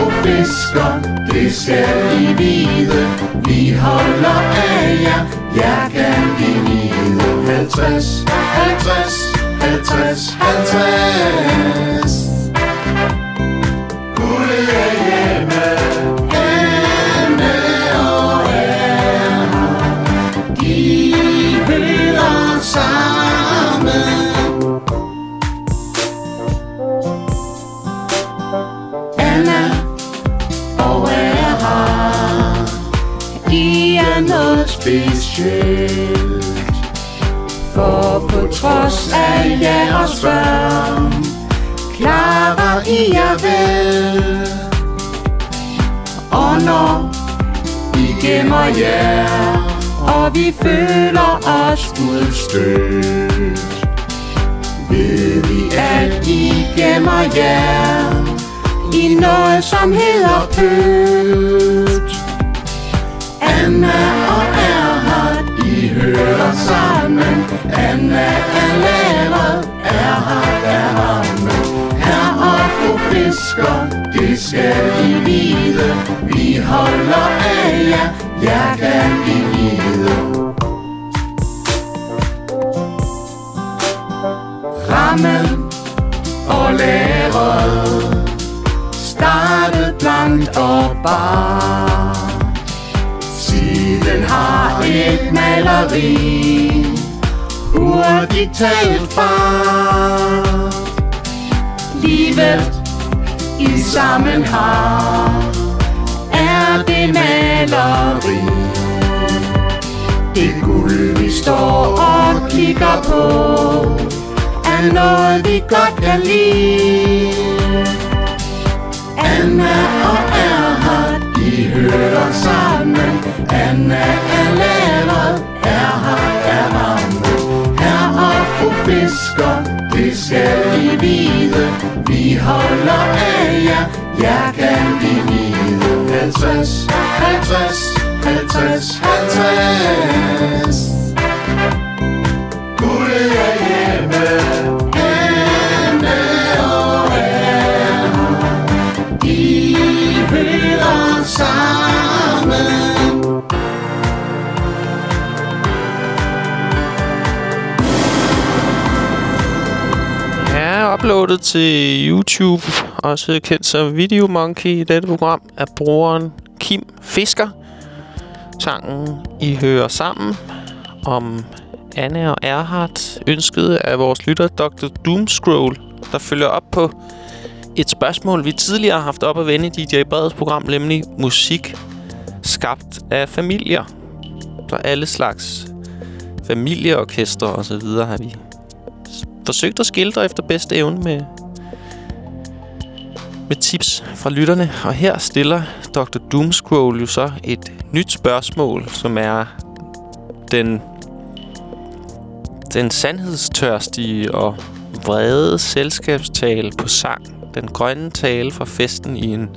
Og fisker, det skal I vide. Vi holder af jer, jer kan I vide. 50, 50, 50, 50. specielt. For på trods af jeres børn, klarer I jer vel. Og når I gemmer jer, og vi føler os udstødt, ved vi, at I gemmer jer i noget, som hedder pødt. Anna og Erhard, hører sammen. Anna er lavet, er her, er her varmen. Her og fru fisker, det skal I vide. Vi holder af jer, jer kan I lide. Rammel og lageret startet blankt og bare den har et maleri hurtigt taget far. Livet i sammen er det maleri. Det guld vi står og kigger på er noget vi godt kan lide. Anna og Erhard, I hører sammen. Anna er er her, er her nu. Her og fru Fisker, det skal I vide. Vi holder af jer, jeg kan I lide. 50, 50, 50, 50. Gud er hjemme. sound. Er uploadet til YouTube, også kendt som Video Monkey i dette program, af brugeren Kim Fisker. Sangen I hører sammen om Anne og Erhardt ønsket af vores lytter Dr. Doomscroll, der følger op på et spørgsmål, vi tidligere har haft op at vende i DJ Breds program, nemlig musik skabt af familier. Så alle slags familieorkester og så videre har vi forsøgt at skildre efter bedste evne med, med tips fra lytterne. Og her stiller Dr. Doomscroll jo så et nyt spørgsmål, som er den, den sandhedstørstige og vrede selskabstale på sang. Den grønne tale fra festen i en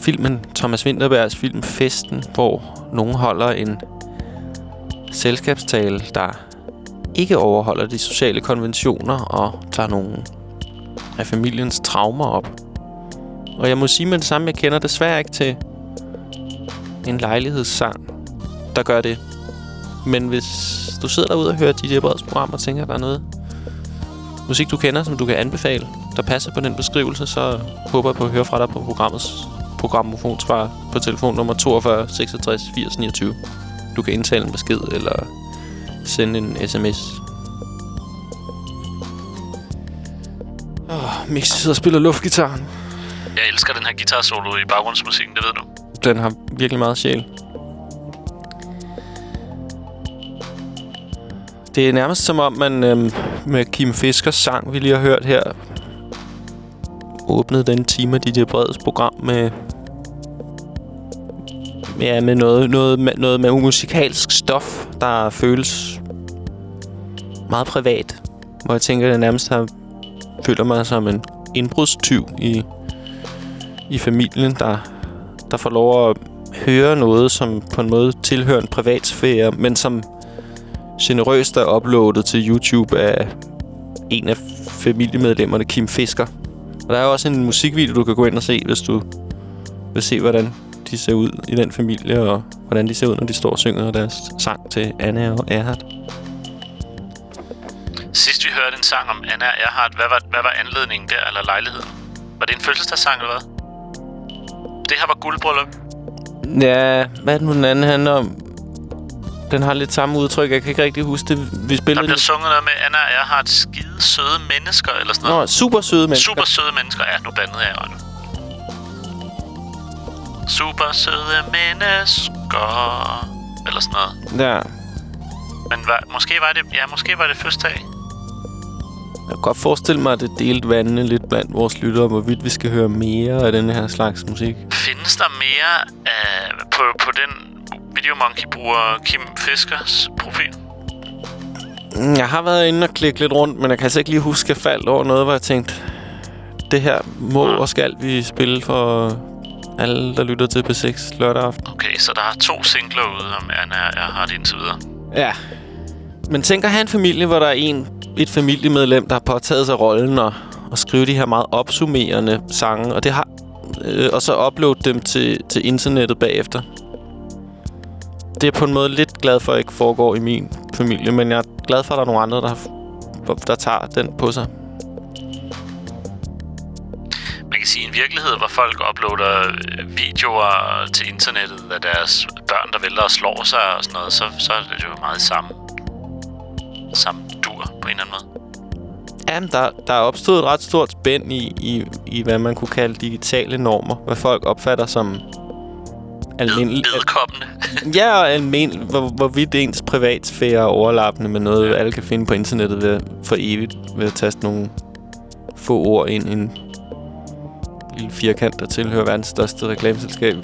filmen, Thomas Winterbergs film Festen, hvor nogen holder en selskabstale, der ikke overholder de sociale konventioner og tager nogle af familiens traumer op. Og jeg må sige med det samme, jeg kender desværre ikke til en lejlighedssang, der gør det. Men hvis du sidder derude og hører DJ Breds program og tænker, at der er noget musik, du kender, som du kan anbefale, der passer på den beskrivelse, så håber jeg på at høre fra dig på programmets programmofonsvar på telefon nummer 42 66 80 29. Du kan indtale en besked eller sende en sms. Åh, oh, Mixi sidder og spiller luftgitaren. Jeg elsker den her guitar solo i baggrundsmusikken, det ved du. Den har virkelig meget sjæl. Det er nærmest som om, man øhm, med Kim Fiskers sang, vi lige har hørt her, åbnede den time af DJ Breds program med ja, med noget, noget, noget med musikalsk stof, der føles meget privat. Hvor jeg tænker, at jeg nærmest har, føler mig som en indbrudstyv i, i familien, der, der får lov at høre noget, som på en måde tilhører en privatsfære, men som generøst er uploadet til YouTube af en af familiemedlemmerne, Kim Fisker. Og der er også en musikvideo, du kan gå ind og se, hvis du vil se, hvordan de ser ud i den familie, og hvordan de ser ud, når de står og synger deres sang til Anna og Erhard. Sidst vi hørte en sang om Anna og Erhard, hvad var, hvad var anledningen der, eller lejligheden? Var det en fødselsdagssang, eller hvad? Det her var guldbryllup. Ja, hvad er det nu, den anden handler om? Den har lidt samme udtryk. Jeg kan ikke rigtig huske det. Vi spillede Der bliver sunget noget med Anna og Erhard skide søde mennesker, eller sådan noget. Nå, super søde mennesker. Super søde mennesker. Ja, nu bandede jeg jo. Super søde mennesker. Eller sådan noget. Ja. Men hvad, måske var det, ja, måske var det første dag. Jeg kan godt forestille mig, at det delt vandene lidt blandt vores lyttere, hvorvidt vi skal høre mere af den her slags musik. Findes der mere af, på, på den Videomonkey-bruger Kim Fiskers profil? Mm, Jeg har været inde og klikke lidt rundt, men jeg kan altså ikke lige huske, at jeg faldt over noget, hvor jeg tænkte, det her må og skal vi spille for alle, der lytter til P6 lørdag aften. Okay, så der er to singler ude om Anna og Erhard indtil videre. Ja. Men tænk at have en familie, hvor der er en, et familiemedlem, der har påtaget sig rollen og, og skrive de her meget opsummerende sange, og det har øh, og så uploade dem til, til internettet bagefter. Det er jeg på en måde lidt glad for, at ikke foregår i min familie, men jeg er glad for, at der er nogle andre, der, der tager den på sig. Man kan sige, i en virkelighed, hvor folk uploader øh, videoer til internettet af deres børn, der vælter og slår sig og sådan noget, så, så er det jo meget samme dur på en eller anden måde. Jamen, der, der er opstået et ret stort spænd i, i, i, hvad man kunne kalde digitale normer. Hvad folk opfatter som almindeligt. Vedkommende. ja, og almin, hvor, hvorvidt ens privatsfære er overlappende med noget, alle kan finde på internettet ved, for evigt ved at taste nogle få ord ind i en lille firkant, der tilhører verdens største reklameselskab.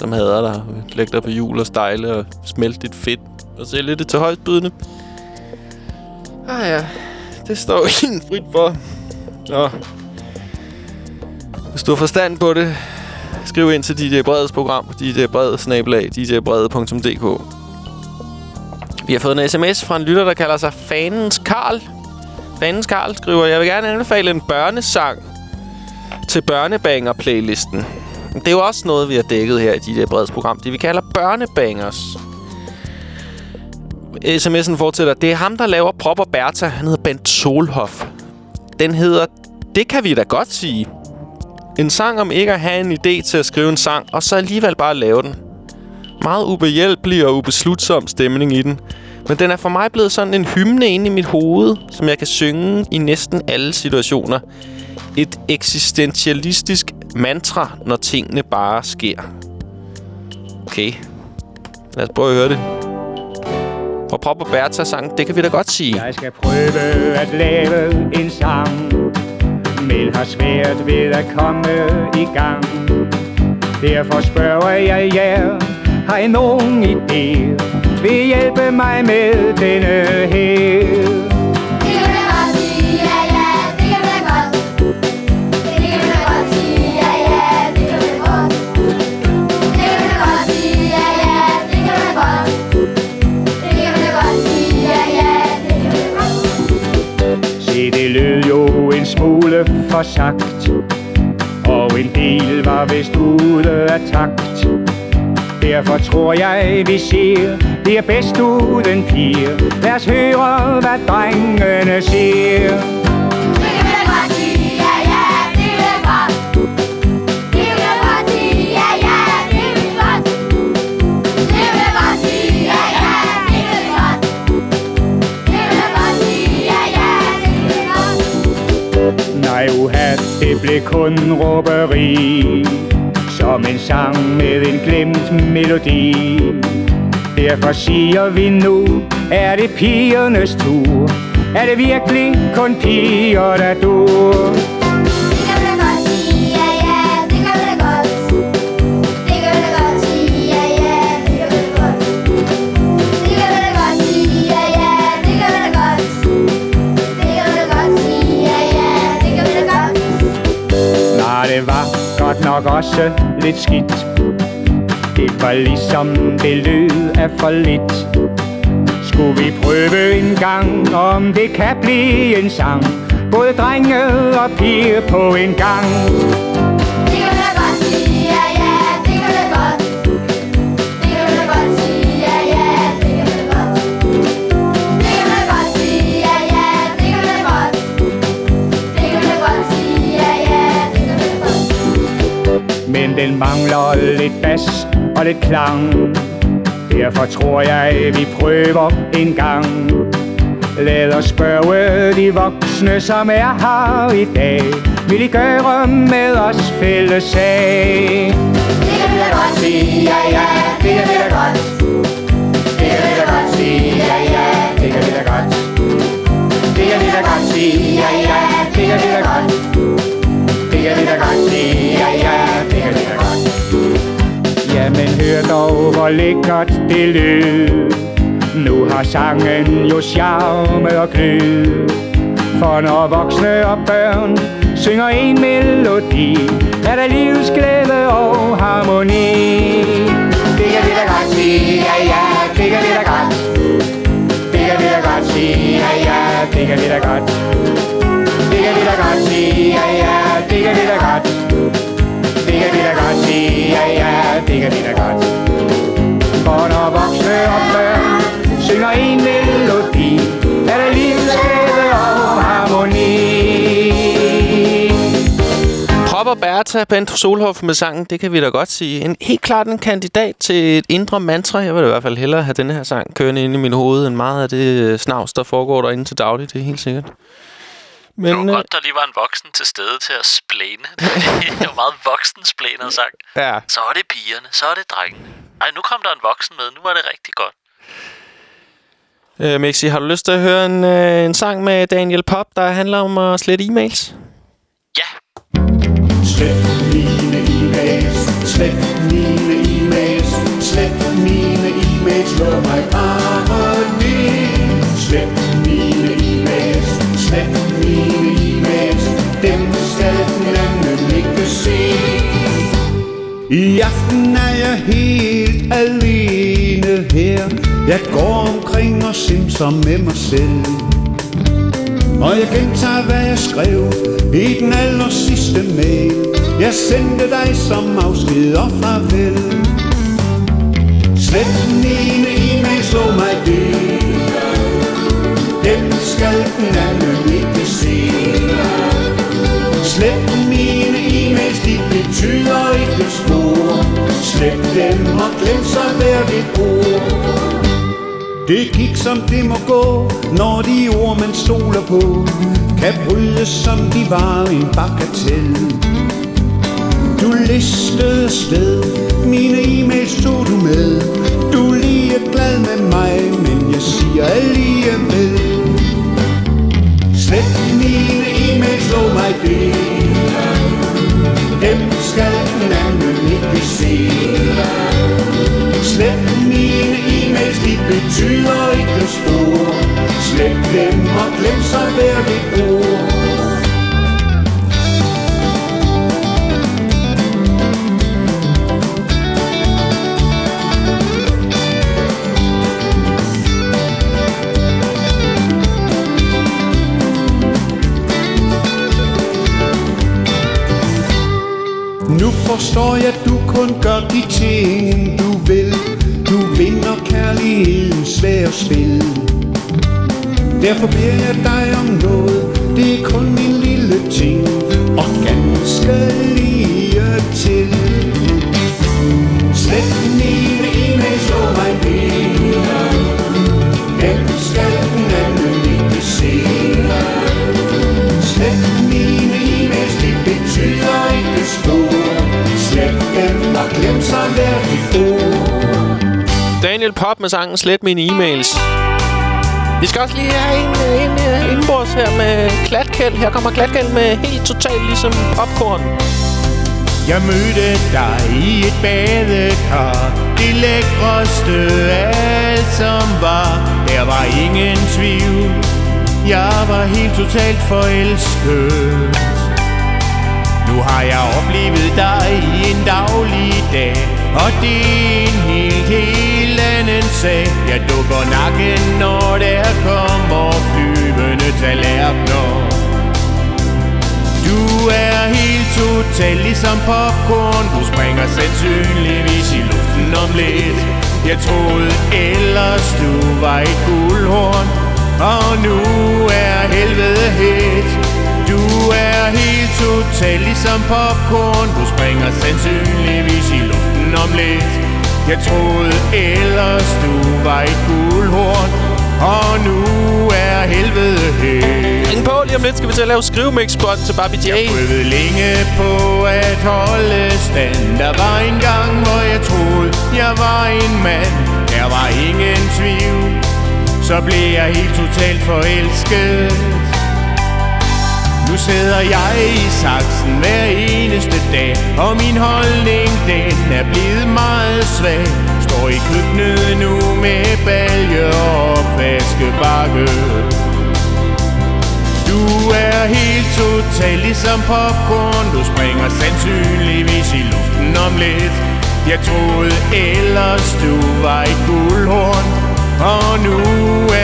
Som hader dig, lægge dig på hjul og stejle og smelte dit fedt og sælge det til højstbydende. Ah ja, det står en frit for. Nå. Hvis du har forstand på det, skriv ind til DJ Breds program, djbred-snabelag, djbred.dk. Vi har fået en sms fra en lytter, der kalder sig Fanens Karl. Fanens Karl skriver, jeg vil gerne anbefale en børnesang. til børnebanger-playlisten. Det er jo også noget, vi har dækket her i DJ Breds program, Det vi kalder børnebangers. SMS'en fortsætter. Det er ham, der laver Prop og Bertha. Han hedder Bent Solhoff. Den hedder Det kan vi da godt sige. En sang om ikke at have en idé til at skrive en sang, og så alligevel bare lave den. Meget ubehjælpelig og ubeslutsom stemning i den. Men den er for mig blevet sådan en hymne inde i mit hoved, som jeg kan synge i næsten alle situationer. Et eksistentialistisk mantra, når tingene bare sker. Okay. Lad os prøve at høre det. Og Pop og Bertha sang, det kan vi da godt sige. Jeg skal prøve at lave en sang Men har svært ved at komme i gang Derfor spørger jeg jer Har I nogen idé? Vil hjælpe mig med denne her? Smule for sagt. Og en del var vist ude af takt. Derfor tror jeg, vi siger Det er bedst uden piger Lad os høre, hvad drengene siger. Blev kun råberi Som en sang med en glemt melodi. Derfor siger vi nu, er det pigernes tur? Er det virkelig kun piger, der dur? Også lidt skidt. Det var ligesom det lød af for lidt. Skulle vi prøve en gang, om det kan blive en sang? Både drenge og piger på en gang. Den mangler lidt bas og lidt klang. Derfor tror jeg, vi prøver en gang. Lad os spørge de voksne, som er her i dag. Vil I gøre med os fælles sag? Det kan vi da godt sige, ja ja, det kan vi da godt. Det kan vi da godt sige, ja ja, det kan vi da godt. Det kan vi da godt sige, ja ja, det kan vi da godt. Det kan vi da godt sige, ja ja, hør dog, hvor lækkert det lød. Nu har sangen jo charme og glød For når voksne og børn synger en melodi Er der livsglæde og harmoni. Det kan vi da godt sige, ja ja, det kan vi da godt. Det kan vi da godt sige, ja ja, det kan vi da godt. Det kan vi da godt sige, ja ja, det kan vi da godt ja ja, det kan vi da godt For når voksne og børn synger en melodi Er der livsglæde og harmoni Prop og Bertha, Bent Solhoff med sangen, det kan vi da godt sige. En, helt klart en kandidat til et indre mantra. Jeg vil i hvert fald hellere have denne her sang kørende ind i mit hoved, end meget af det øh, snavs, der foregår derinde til daglig. Det er helt sikkert. Men, det var øh, godt, der lige var en voksen til stede til at splæne. det var meget voksen splæner sagt. Ja. Så er det pigerne, så er det drengene. Ej, nu kom der en voksen med. Nu var det rigtig godt. Øh, Mixi, har du lyst til at høre en, øh, en sang med Daniel Pop, der handler om at slette e-mails? Slet mine e-mails, slet mine e-mails, slet mine e-mails, lad mig bare ned. Slet anden. I aften er jeg helt alene her Jeg går omkring og simser med mig selv Og jeg gentager, hvad jeg skrev i den aller sidste mail. Jeg sendte dig som afsked og farvel. Slet mine e-mail, slå mig det. Den skal den anden ikke se. Slet mine betyder ikke spor. Slet dem og glem så hver dit ord. Det gik som det må gå, når de ord man stoler på Kan brydes som de var en bagatell Du listede sted Derfor beder jeg dig om noget. Det er kun en lille ting. Og ganske lige til. Slet mine e-mail, slå mig det Den skal den anden ikke se? Slet mine e-mails, de betyder ikke spor. Slet dem og glem så hver dit ord Daniel Pop med sangen Slet mine e-mails. Vi skal også lige have en, øh, en, øh, en indbords her med klatkæld. Her kommer klatkæld med helt totalt ligesom popcorn. Jeg mødte dig i et badekar Det lækreste alt som var Der var ingen tvivl Jeg var helt totalt forelsket Nu har jeg oplevet dig i en daglig dag Og det er en helt, helt anden sag. Jeg dukker nakken, når der kommer. Flyvende tallerkener. Du er helt total ligesom popcorn. Du springer sandsynligvis i luften om lidt. Jeg troede ellers du var et guldhorn. Og nu er helvede het Du er helt total ligesom popcorn. Du springer sandsynligvis i luften om lidt. Jeg troede ellers du var et guldhorn Og nu er helvede het Ring på lige om lidt skal vi til at lave skrivemix-spot til Barbie J. Jeg prøvede længe på at holde stand Der var en gang, hvor jeg troede, jeg var en mand. Der var ingen tvivl Så blev jeg helt totalt forelsket sidder jeg i saksen hver eneste dag Og min holdning, den er blevet meget svag. Står i køkkenet nu med balje og vaskebakke du er helt total ligesom popcorn. Du springer sandsynligvis i luften om lidt. Jeg troede ellers du var et guldhorn Og nu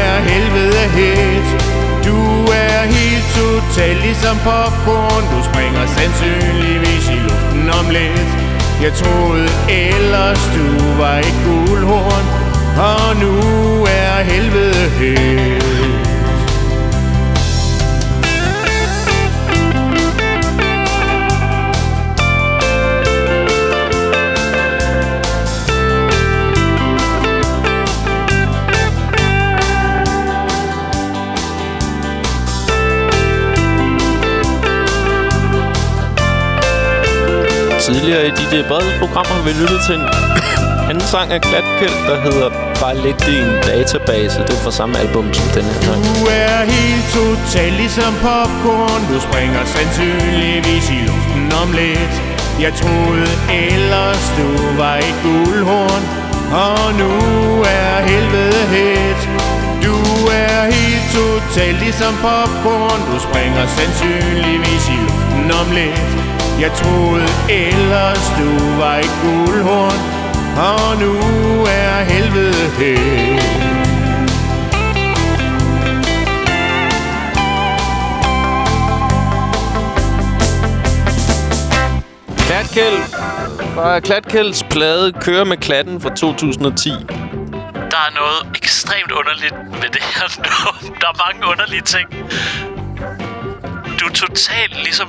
er helvede het. Du er helt total ligesom popcorn. Du springer sandsynligvis i luften om lidt. Jeg troede ellers du var et guldhorn. Og nu er helvede helt Tidligere i de der brede programmer vi lyttede til en anden sang af Glatkæld, der hedder Bare læg din database. Det er fra samme album som den her sang. Du er helt totalt ligesom popcorn Du springer sandsynligvis i luften om lidt Jeg troede ellers du var et guldhorn Og nu er helvede hit. Du er helt totalt ligesom popcorn Du springer sandsynligvis i luften om lidt jeg troede ellers du var et guldhorn Og nu er helvede her Klatkæld fra Klatkælds plade Kører med klatten fra 2010 der er noget ekstremt underligt ved det her. der er mange underlige ting. Du er totalt ligesom...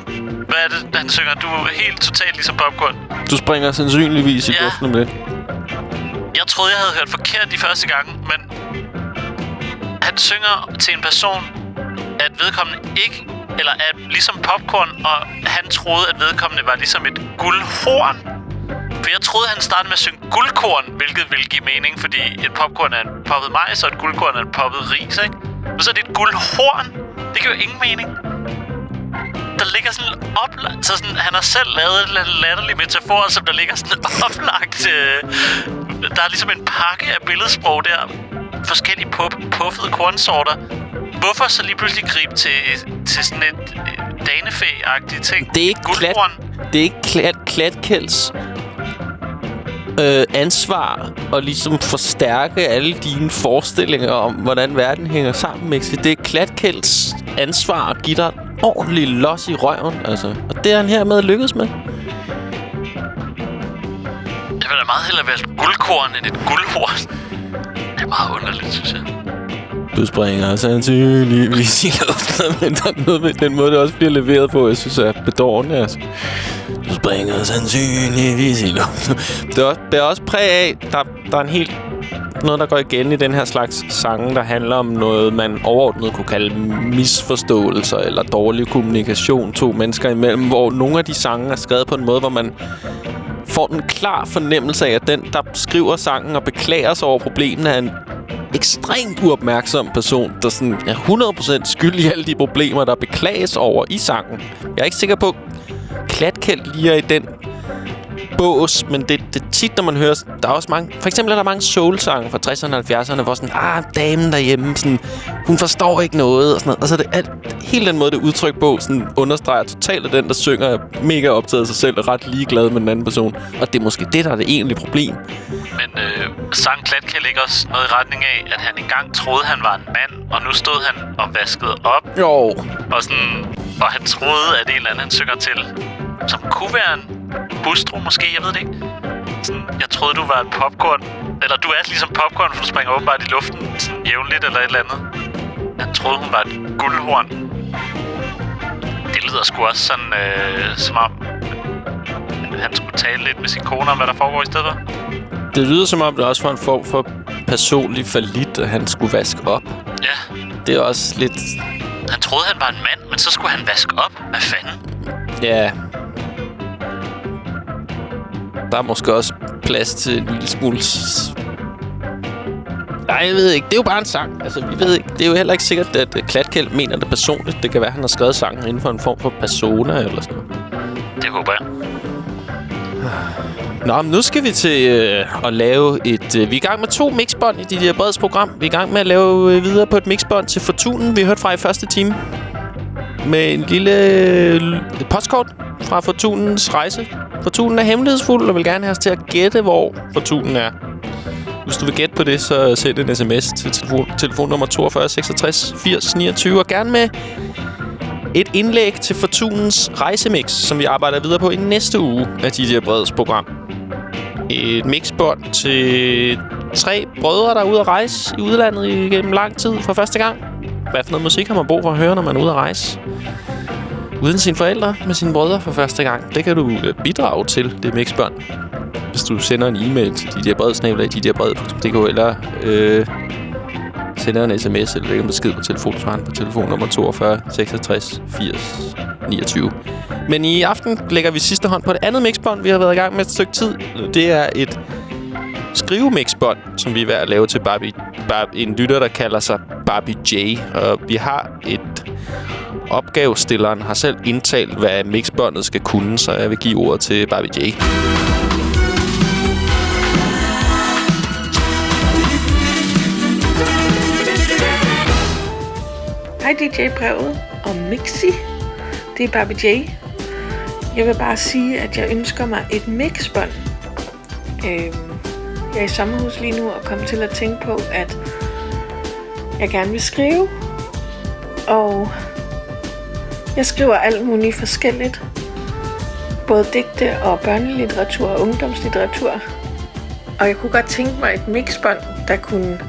Hvad er det, han synger? Du er helt totalt ligesom popcorn. Du springer sandsynligvis i Ja. luften med. Jeg troede, jeg havde hørt forkert de første gange, men han synger til en person, at vedkommende ikke, eller at ligesom popcorn, og han troede, at vedkommende var ligesom et guldhorn. For jeg troede, han startede med at synge guldkorn, hvilket ville give mening, fordi et popcorn er en poppet majs, og et guldkorn er en poppet ris, ikke? Men så er det et guldhorn. Det giver jo ingen mening. Der ligger sådan oplagt... Så sådan, han har selv lavet en latterlig metafor, som der ligger sådan oplagt... Øh, der er ligesom en pakke af billedsprog der. Forskellige puff, puffede kornsorter. Hvorfor så lige pludselig gribe til, til sådan et øh, danefæ-agtigt ting? Det er ikke klat, det er ikke klat, Klatkælds øh, ansvar at ligesom forstærke alle dine forestillinger om, hvordan verden hænger sammen, Mixi. Det er Klatkælds ansvar at give dig en ordentlig los i røven, altså. Og det er han hermed lykkedes med. Jeg vil da meget hellere være et guldkorn end et guldhorn. Det er meget underligt, synes jeg. Du springer sandsynligvis i luften, men der er noget med den måde, det også bliver leveret på, jeg synes er bedårende, altså. Du springer sandsynligvis i luften. Det er også, det er også præg af, der, der er en helt noget, der går igen i den her slags sange, der handler om noget, man overordnet kunne kalde misforståelser eller dårlig kommunikation to mennesker imellem, hvor nogle af de sange er skrevet på en måde, hvor man får en klar fornemmelse af, at den, der skriver sangen og beklager sig over problemet, er en ekstremt uopmærksom person, der sådan er 100% skyld i alle de problemer, der beklages over i sangen. Jeg er ikke sikker på, Klatkæld lige er i den bås, men det, det er tit, når man hører... Der er også mange... For eksempel er der mange soul-sange fra 60'erne og 70'erne, hvor sådan, ah, damen derhjemme, sådan, hun forstår ikke noget, og sådan noget. Og så er det alt, hele den måde, det udtryk på, sådan understreger totalt, at den, der synger, er mega optaget af sig selv og ret ligeglad med den anden person. Og det er måske det, der er det egentlige problem. Men øh, sang Klatkæld ikke også noget i retning af, at han engang troede, han var en mand, og nu stod han og vaskede op. Jo. Og, sådan, og han troede, at en eller anden, han synger til, som kunne være en hustru måske, jeg ved det ikke. Sådan, jeg troede, du var et popcorn. Eller du er ligesom popcorn, for du springer åbenbart i luften sådan jævnligt eller et eller andet. Han troede, hun var et guldhorn. Det lyder sgu også sådan, øh, som om han skulle tale lidt med sin kone om, hvad der foregår i stedet for. Det lyder som om, det også var en form for personlig falit, at han skulle vaske op. Ja. Det er også lidt... Han troede, han var en mand, men så skulle han vaske op. Hvad fanden? Ja. Der er måske også plads til en lille smule... Nej, jeg ved ikke. Det er jo bare en sang. Altså, vi ved ikke. Det er jo heller ikke sikkert, at øh, Klatkæld mener det personligt. Det kan være, at han har skrevet sangen inden for en form for persona eller sådan noget. Det håber jeg. Nå, men nu skal vi til øh, at lave et... Øh, vi er i gang med to mixbånd i dit her breds program. Vi er i gang med at lave øh, videre på et mixbånd til Fortunen, vi har hørt fra i første time. Med en lille øh, postkort fra Fortunens rejse. Fortunen er hemmelighedsfuld og vil gerne have os til at gætte, hvor Fortunen er. Hvis du vil gætte på det, så send en sms til telefon, telefonnummer 42 66 80 29. Og gerne med et indlæg til Fortunens rejsemix, som vi arbejder videre på i næste uge af DJ Breds program. Et mixbånd til tre brødre, der er ude at rejse i udlandet igennem lang tid for første gang. Hvad for noget musik har man brug for at høre, når man er ude at rejse? Uden sine forældre, med sine brødre for første gang. Det kan du øh, bidrage til, det mixbånd. Hvis du sender en e-mail til de der bredsnabelag, de der djbred.dk eller øh, sender en sms eller lægger en besked på telefonsvaren på telefonnummer 42 66 80 29. Men i aften lægger vi sidste hånd på det andet mixbånd, vi har været i gang med et stykke tid. Det er et skrivemixbånd, som vi er ved at lave til Barbie, Barbie, en lytter, der kalder sig Barbie J. Og vi har et opgavestilleren har selv indtalt, hvad mixbåndet skal kunne, så jeg vil give ordet til Barbie J. Hej DJ Brevet og Mixi. Det er Barbie J. Jeg vil bare sige, at jeg ønsker mig et mixbånd. Øhm, jeg er i sommerhus lige nu og kom til at tænke på, at jeg gerne vil skrive. Og jeg skriver alt muligt forskelligt. både digte og børnelitteratur og ungdomslitteratur. Og jeg kunne godt tænke mig et mixbånd, der kunne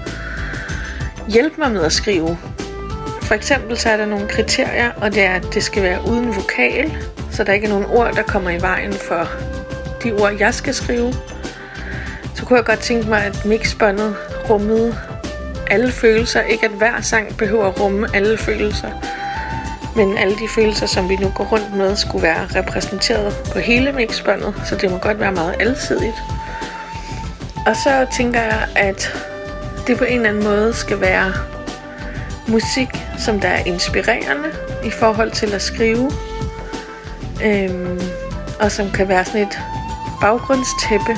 hjælpe mig med at skrive. For eksempel så er der nogle kriterier, og det er, at det skal være uden vokal, så der ikke er nogen ord, der kommer i vejen for de ord, jeg skal skrive. Så kunne jeg godt tænke mig, at mixbåndet rummede alle følelser. Ikke at hver sang behøver at rumme alle følelser, men alle de følelser, som vi nu går rundt med, skulle være repræsenteret på hele mixbåndet, så det må godt være meget alsidigt. Og så tænker jeg, at det på en eller anden måde skal være musik, som der er inspirerende i forhold til at skrive, øhm, og som kan være sådan et baggrundstæppe,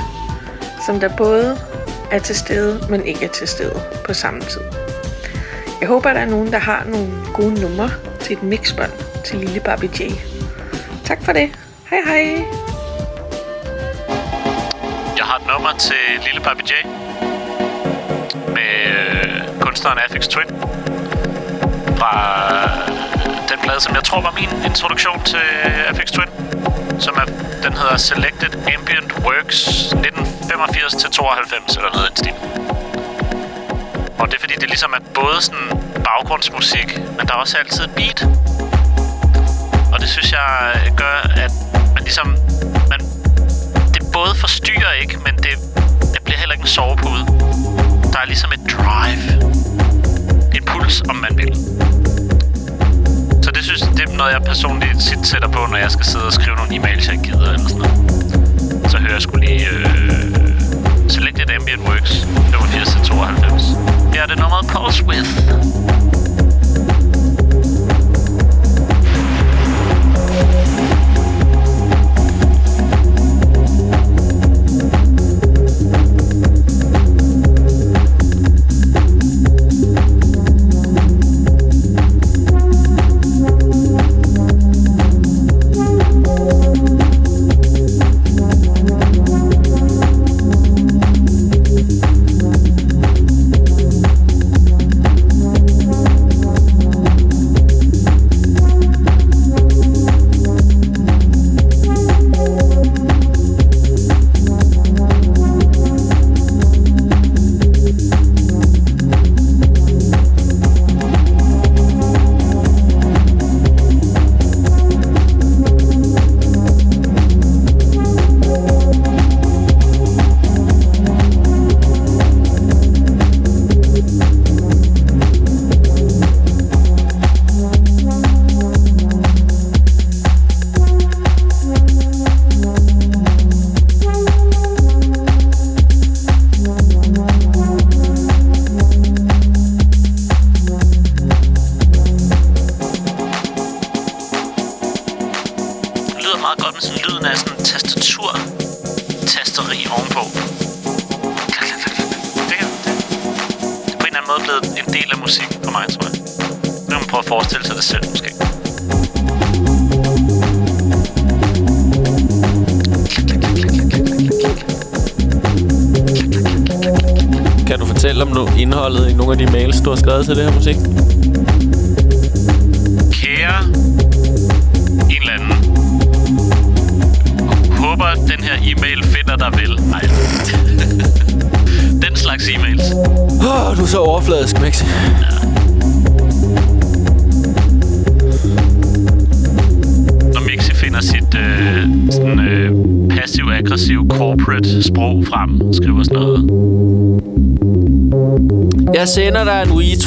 som der både er til stede, men ikke er til stede på samme tid. Jeg håber, der er nogen, der har nogle gode numre til et mixbånd til lille Barbie J. Tak for det. Hej hej. Jeg har et nummer til Lille Barbie J. Med øh, kunstneren Afix Twin. Fra øh, den plade, som jeg tror var min introduktion til Afix Twin. Som er, den hedder Selected Ambient Works 1985-92 eller noget i den stil. Og det er fordi, det ligesom er både sådan baggrundsmusik, men der er også altid et beat. Og det synes jeg øh, gør, at man ligesom... Man, det både forstyrrer ikke, men det, det bliver heller ikke en sovepude. Der er ligesom et drive. En puls, om man vil. Så det synes det er noget, jeg personligt tit sætter på, når jeg skal sidde og skrive nogle e-mails, jeg gider eller sådan noget. Så hører jeg skulle lige øh, Selected Ambient Works 85-92. Her er det nummeret Pulse With.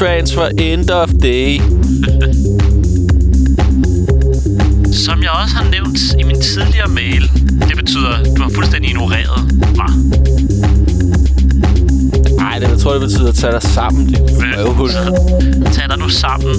WeTransfer end of day. Som jeg også har nævnt i min tidligere mail, det betyder, at du har fuldstændig ignoreret mig. Nej, det jeg tror, det betyder at tage dig sammen, dit røvhul. Tag dig nu sammen.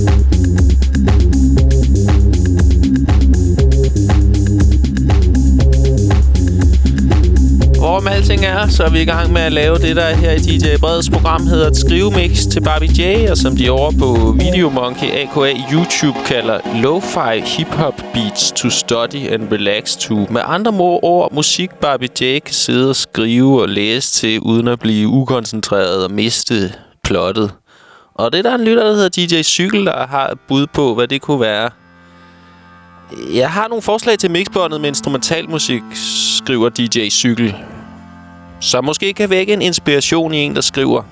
Så er vi i gang med at lave det, der her i DJ Breds program hedder et skrivemix til Barbie J, og som de over på Videomonkey AKA YouTube kalder Lo-Fi Hip-Hop Beats to Study and Relax to. Med andre ord, musik Barbie J kan sidde og skrive og læse til, uden at blive ukoncentreret og miste plottet. Og det er en lytter, der hedder DJ Cykel, der har et bud på, hvad det kunne være. Jeg har nogle forslag til mixbåndet med instrumentalmusik, skriver DJ Cykel. Som måske kan vække en inspiration i en, der skriver.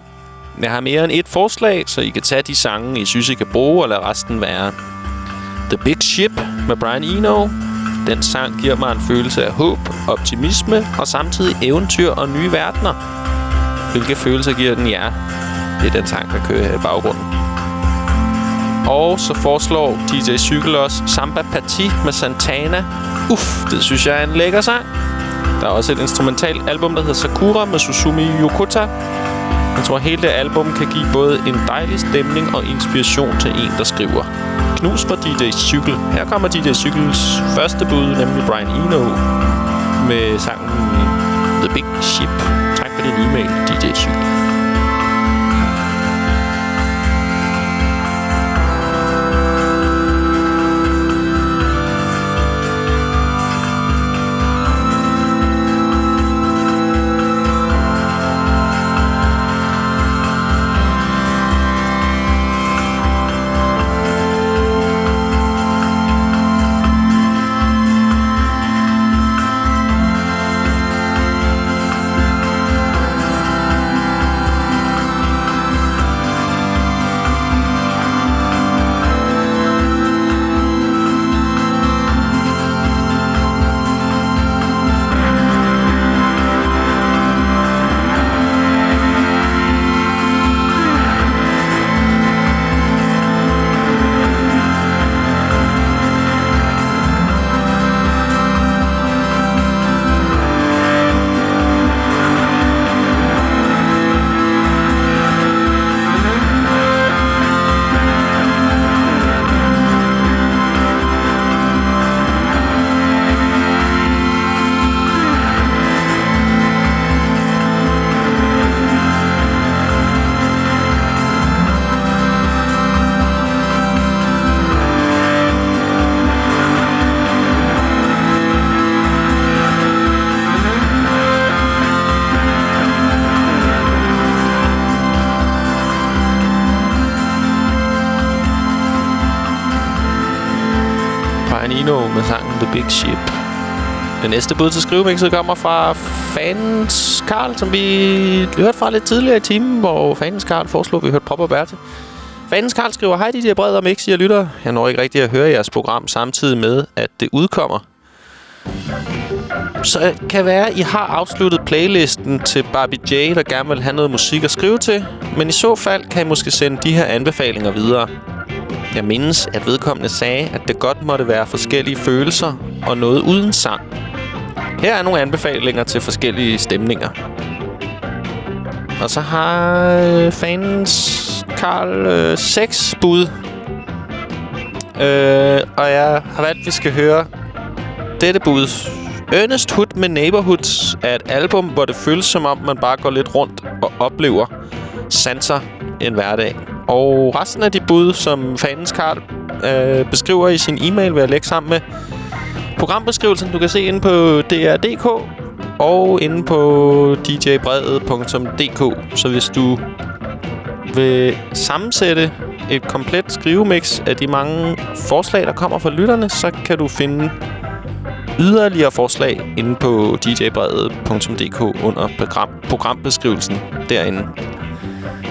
Jeg har mere end et forslag, så I kan tage de sange, I synes, I kan bruge, og lade resten være. The Big Ship med Brian Eno. Den sang giver mig en følelse af håb, optimisme og samtidig eventyr og nye verdener. Hvilke følelser giver den jer? Det er den sang, der kører her i baggrunden. Og så foreslår DJ Cykel også Samba Parti med Santana. Uff, det synes jeg er en lækker sang. Der er også et instrumentalt album, der hedder Sakura med Susumi Yokota. Jeg tror, hele det album kan give både en dejlig stemning og inspiration til en, der skriver. Knus for DJ Cykel. Her kommer DJ Cykels første bud, nemlig Brian Eno med sangen The Big Ship. Tak for din e-mail, DJ Cykel. Ship. Det næste bud til skrivemixet kommer fra Fans Karl, som vi hørte fra lidt tidligere i timen, hvor Fans Karl foreslog, at vi hørte Pop og Berthe. Fans Karl skriver, Hej DJ brede og Mix, jeg lytter. Jeg når ikke rigtig at høre jeres program samtidig med, at det udkommer. Så øh, kan være, I har afsluttet playlisten til Barbie J, der gerne vil have noget musik at skrive til. Men i så fald kan I måske sende de her anbefalinger videre. Jeg mindes, at vedkommende sagde, at det godt måtte være forskellige følelser og noget uden sang. Her er nogle anbefalinger til forskellige stemninger. Og så har øh, fans Karl øh, 6 bud. Øh, og jeg har valgt, at vi skal høre dette bud. Ernest Hood med Neighborhoods er et album, hvor det føles som om, man bare går lidt rundt og oplever sanser en hverdag. Og resten af de bud, som fanens Karl øh, beskriver i sin e-mail, vil jeg lægge sammen med programbeskrivelsen. Du kan se inde på dr.dk og inde på djbredet.dk. Så hvis du vil sammensætte et komplet skrivemix af de mange forslag, der kommer fra lytterne, så kan du finde yderligere forslag inde på djbredet.dk under program programbeskrivelsen derinde.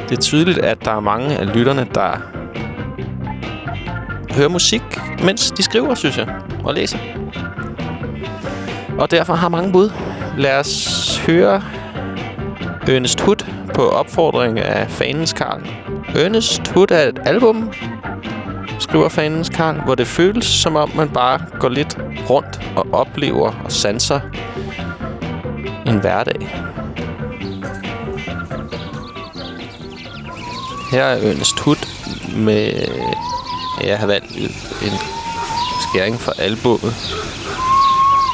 Det er tydeligt, at der er mange af lytterne, der hører musik, mens de skriver, synes jeg, og læser. Og derfor har mange bud. Lad os høre Ernest Hood på opfordring af fanens Karl. Ernest Hood er et album, skriver fanens Karl, hvor det føles som om, man bare går lidt rundt og oplever og sanser en hverdag. Her er Ernest Hood med... Jeg har valgt en skæring fra albumet,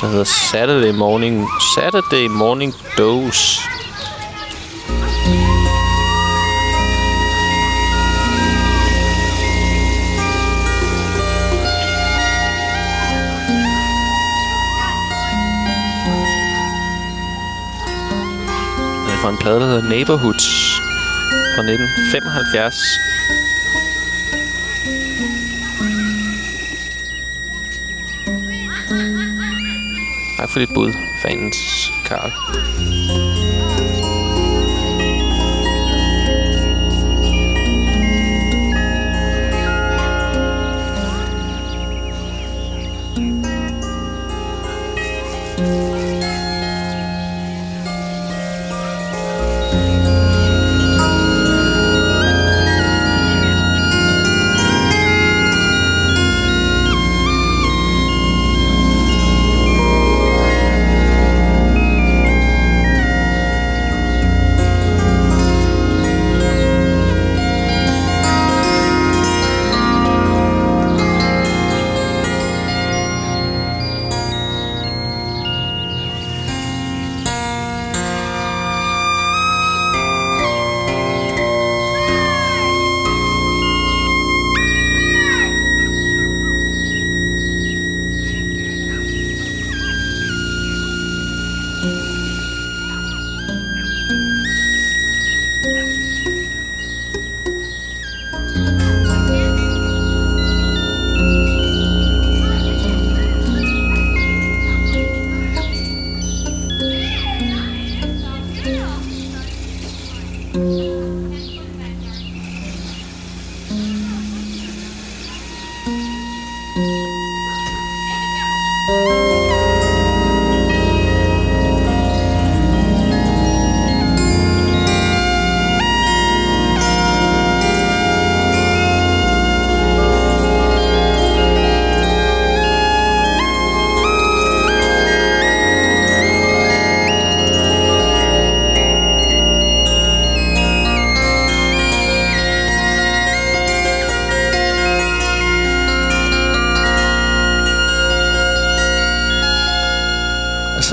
der hedder Saturday Morning, Saturday Morning Dose. Det er fra en plade, der hedder Neighborhoods fra 1975. Tak for dit bud, fanens Karl.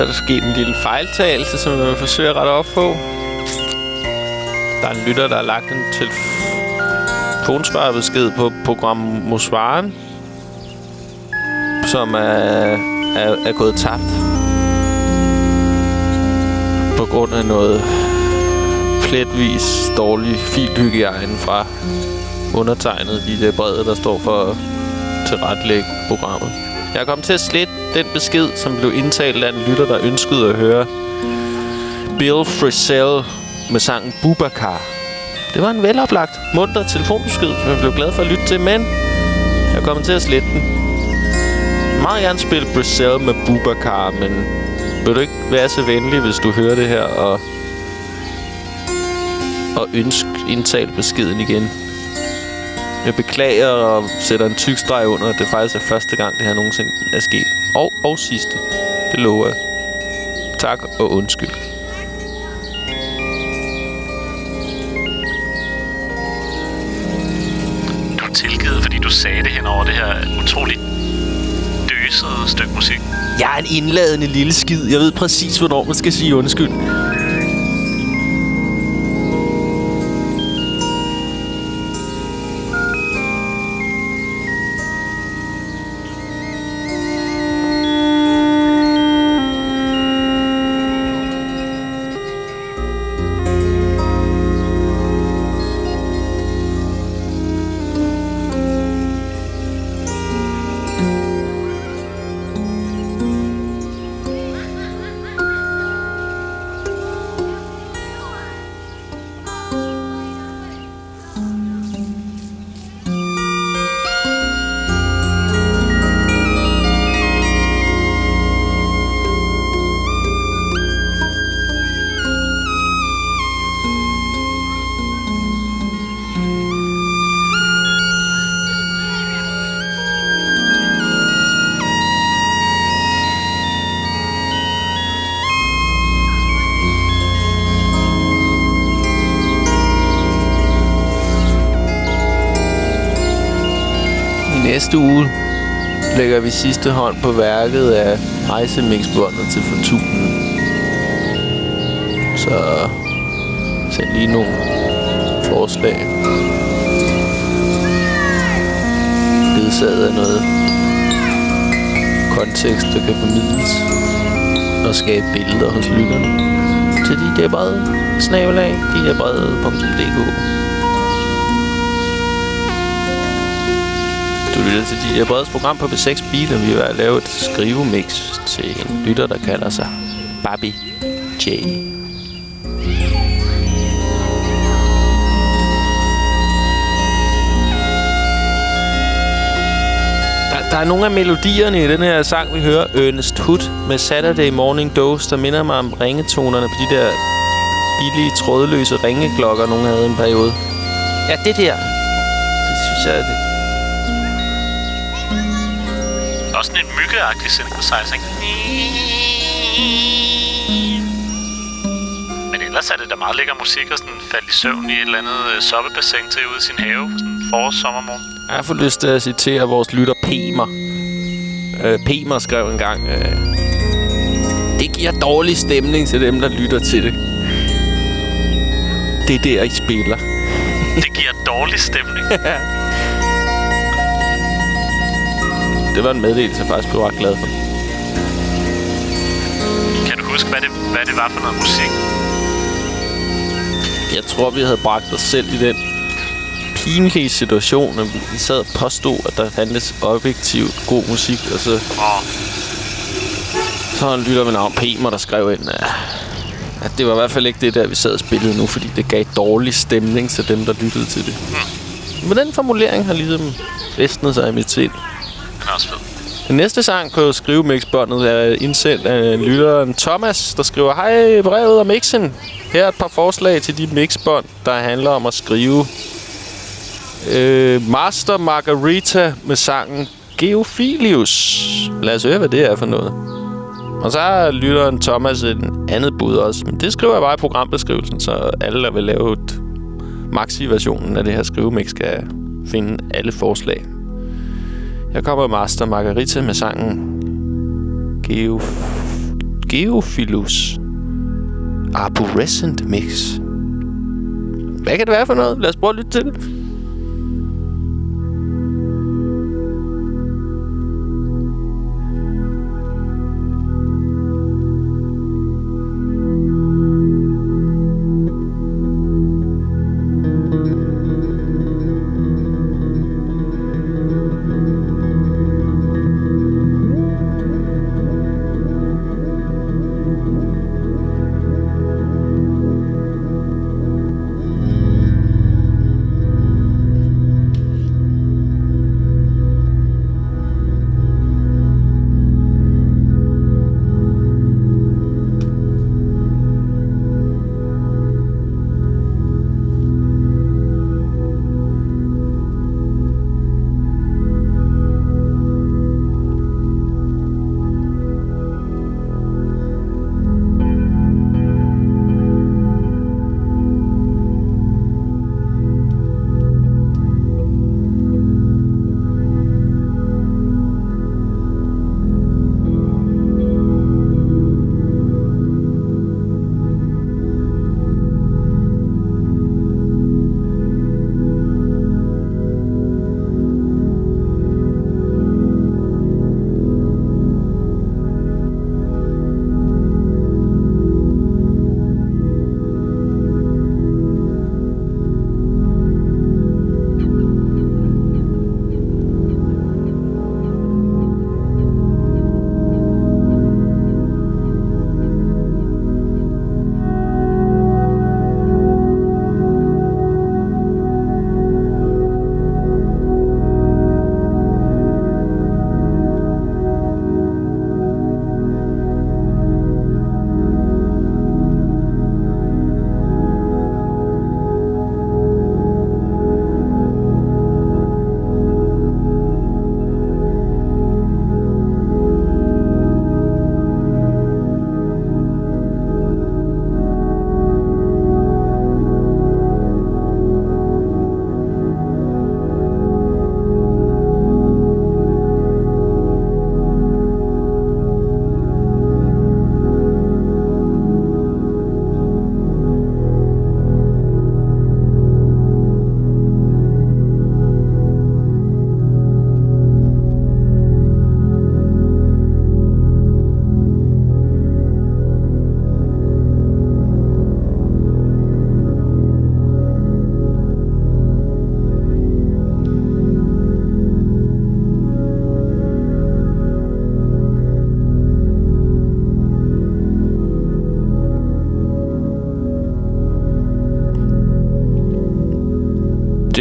Så er der sket en lille fejltagelse, som jeg forsøger at rette op på. Der er en lytter, der har lagt en telefonsvarebesked på program Mosvaren, som er, er, er gået tabt. På grund af noget pletvis dårlig filhygiejne fra undertegnet i det brede, der står for at tilrettelægge programmet. Jeg er kommet til at slette den besked, som blev indtalt af en lytter, der ønskede at høre Bill Frisell med sangen Bubakar. Det var en veloplagt, munter telefonbesked, som jeg blev glad for at lytte til, men jeg kommer til at slette den. Meget gerne spille Brazil med Bubakar, men vil du ikke være så venlig, hvis du hører det her, og, og ønsk indtale beskeden igen. Jeg beklager og sætter en tyk streg under, at det faktisk er første gang, det her nogensinde er sket. Og, og sidste. Det lover jeg. Tak og undskyld. Du er tilgivet, fordi du sagde det hen over det her utroligt døsede stykke musik. Jeg er en indladende lille skid. Jeg ved præcis, hvornår man skal sige undskyld. Det sidste hånd på værket af rejsemixbåndet til Fortunen. Så send lige nogle forslag. Ledsaget af noget kontekst, der kan formidles og skabe billeder hos lytterne til de der brede snabelag, de der brede.dk. Du lytter til DJ Breds program på B6 Beat, og vi er ved at lave et skrivemix til en lytter, der kalder sig Bobby J. Der, der er nogle af melodierne i den her sang, vi hører, Ernest Hood med Saturday Morning Dose, der minder mig om ringetonerne på de der billige, trådløse ringeklokker, nogen havde en periode. Ja, det der. Det synes jeg, det... myggeagtig synthesizer? Men ellers er det da meget lækker musik og sådan falde i søvn i et eller andet øh, soppebassin til ude i sin have på sådan en forårs-sommermorgen. Jeg får lyst til at citere vores lytter Pemer. Øh, Pemer skrev engang... Øh, det giver dårlig stemning til dem, der lytter til det. Det er der, I spiller. Det giver dårlig stemning. det var en meddelelse, jeg faktisk blev ret glad for. Kan du huske, hvad det, hvad det var for noget musik? Jeg tror, vi havde bragt os selv i den pinlige situation, at vi sad og påstod, at der fandtes objektivt god musik, og så... Oh. Så en lytter med navn Pemer, der skrev ind, at, at det var i hvert fald ikke det der, vi sad og spillede nu, fordi det gav dårlig stemning til dem, der lyttede til det. Hmm. Men den formulering har ligesom festnet sig i mit sind. Den er også fed. Den næste sang på skrivemixbåndet er indsendt af lytteren Thomas, der skriver Hej brevet og mixen. Her er et par forslag til de mixbånd, der handler om at skrive øh, Master Margarita med sangen Geofilius. Lad os høre, hvad det er for noget. Og så har lytteren Thomas en andet bud også. Men det skriver jeg bare i programbeskrivelsen, så alle, der vil lave et maxi-versionen af det her skrivemix, skal finde alle forslag. Jeg kommer Master Margarita med sangen Geof Geophilus Arborescent Mix. Hvad kan det være for noget? Lad os prøve at lytte til det.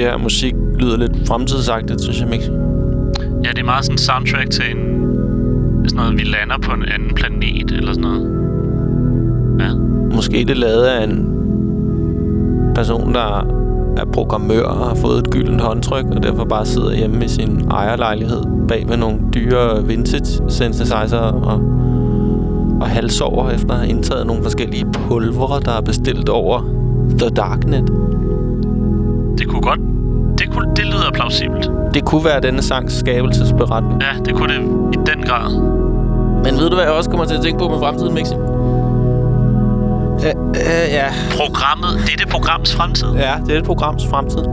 Det her musik lyder lidt fremtidsagtigt, synes jeg, Mix. Ja, det er meget sådan en soundtrack til en... Sådan noget, vi lander på en anden planet, eller sådan noget. Ja. Måske det lavet af en person, der er programmør og har fået et gyldent håndtryk, og derfor bare sidder hjemme i sin ejerlejlighed bag ved nogle dyre vintage synthesizer og, og halsover efter at have indtaget nogle forskellige pulvere, der er bestilt over The Darknet. Det kunne godt... Det, kunne, det lyder plausibelt. Det kunne være denne sangs skabelsesberetning. Ja, det kunne det i den grad. Men ved du, hvad jeg også kommer til at tænke på med fremtiden, Mixi? Øh, øh, ja. Programmet, det er det programs fremtid. Ja, det er et programs fremtid.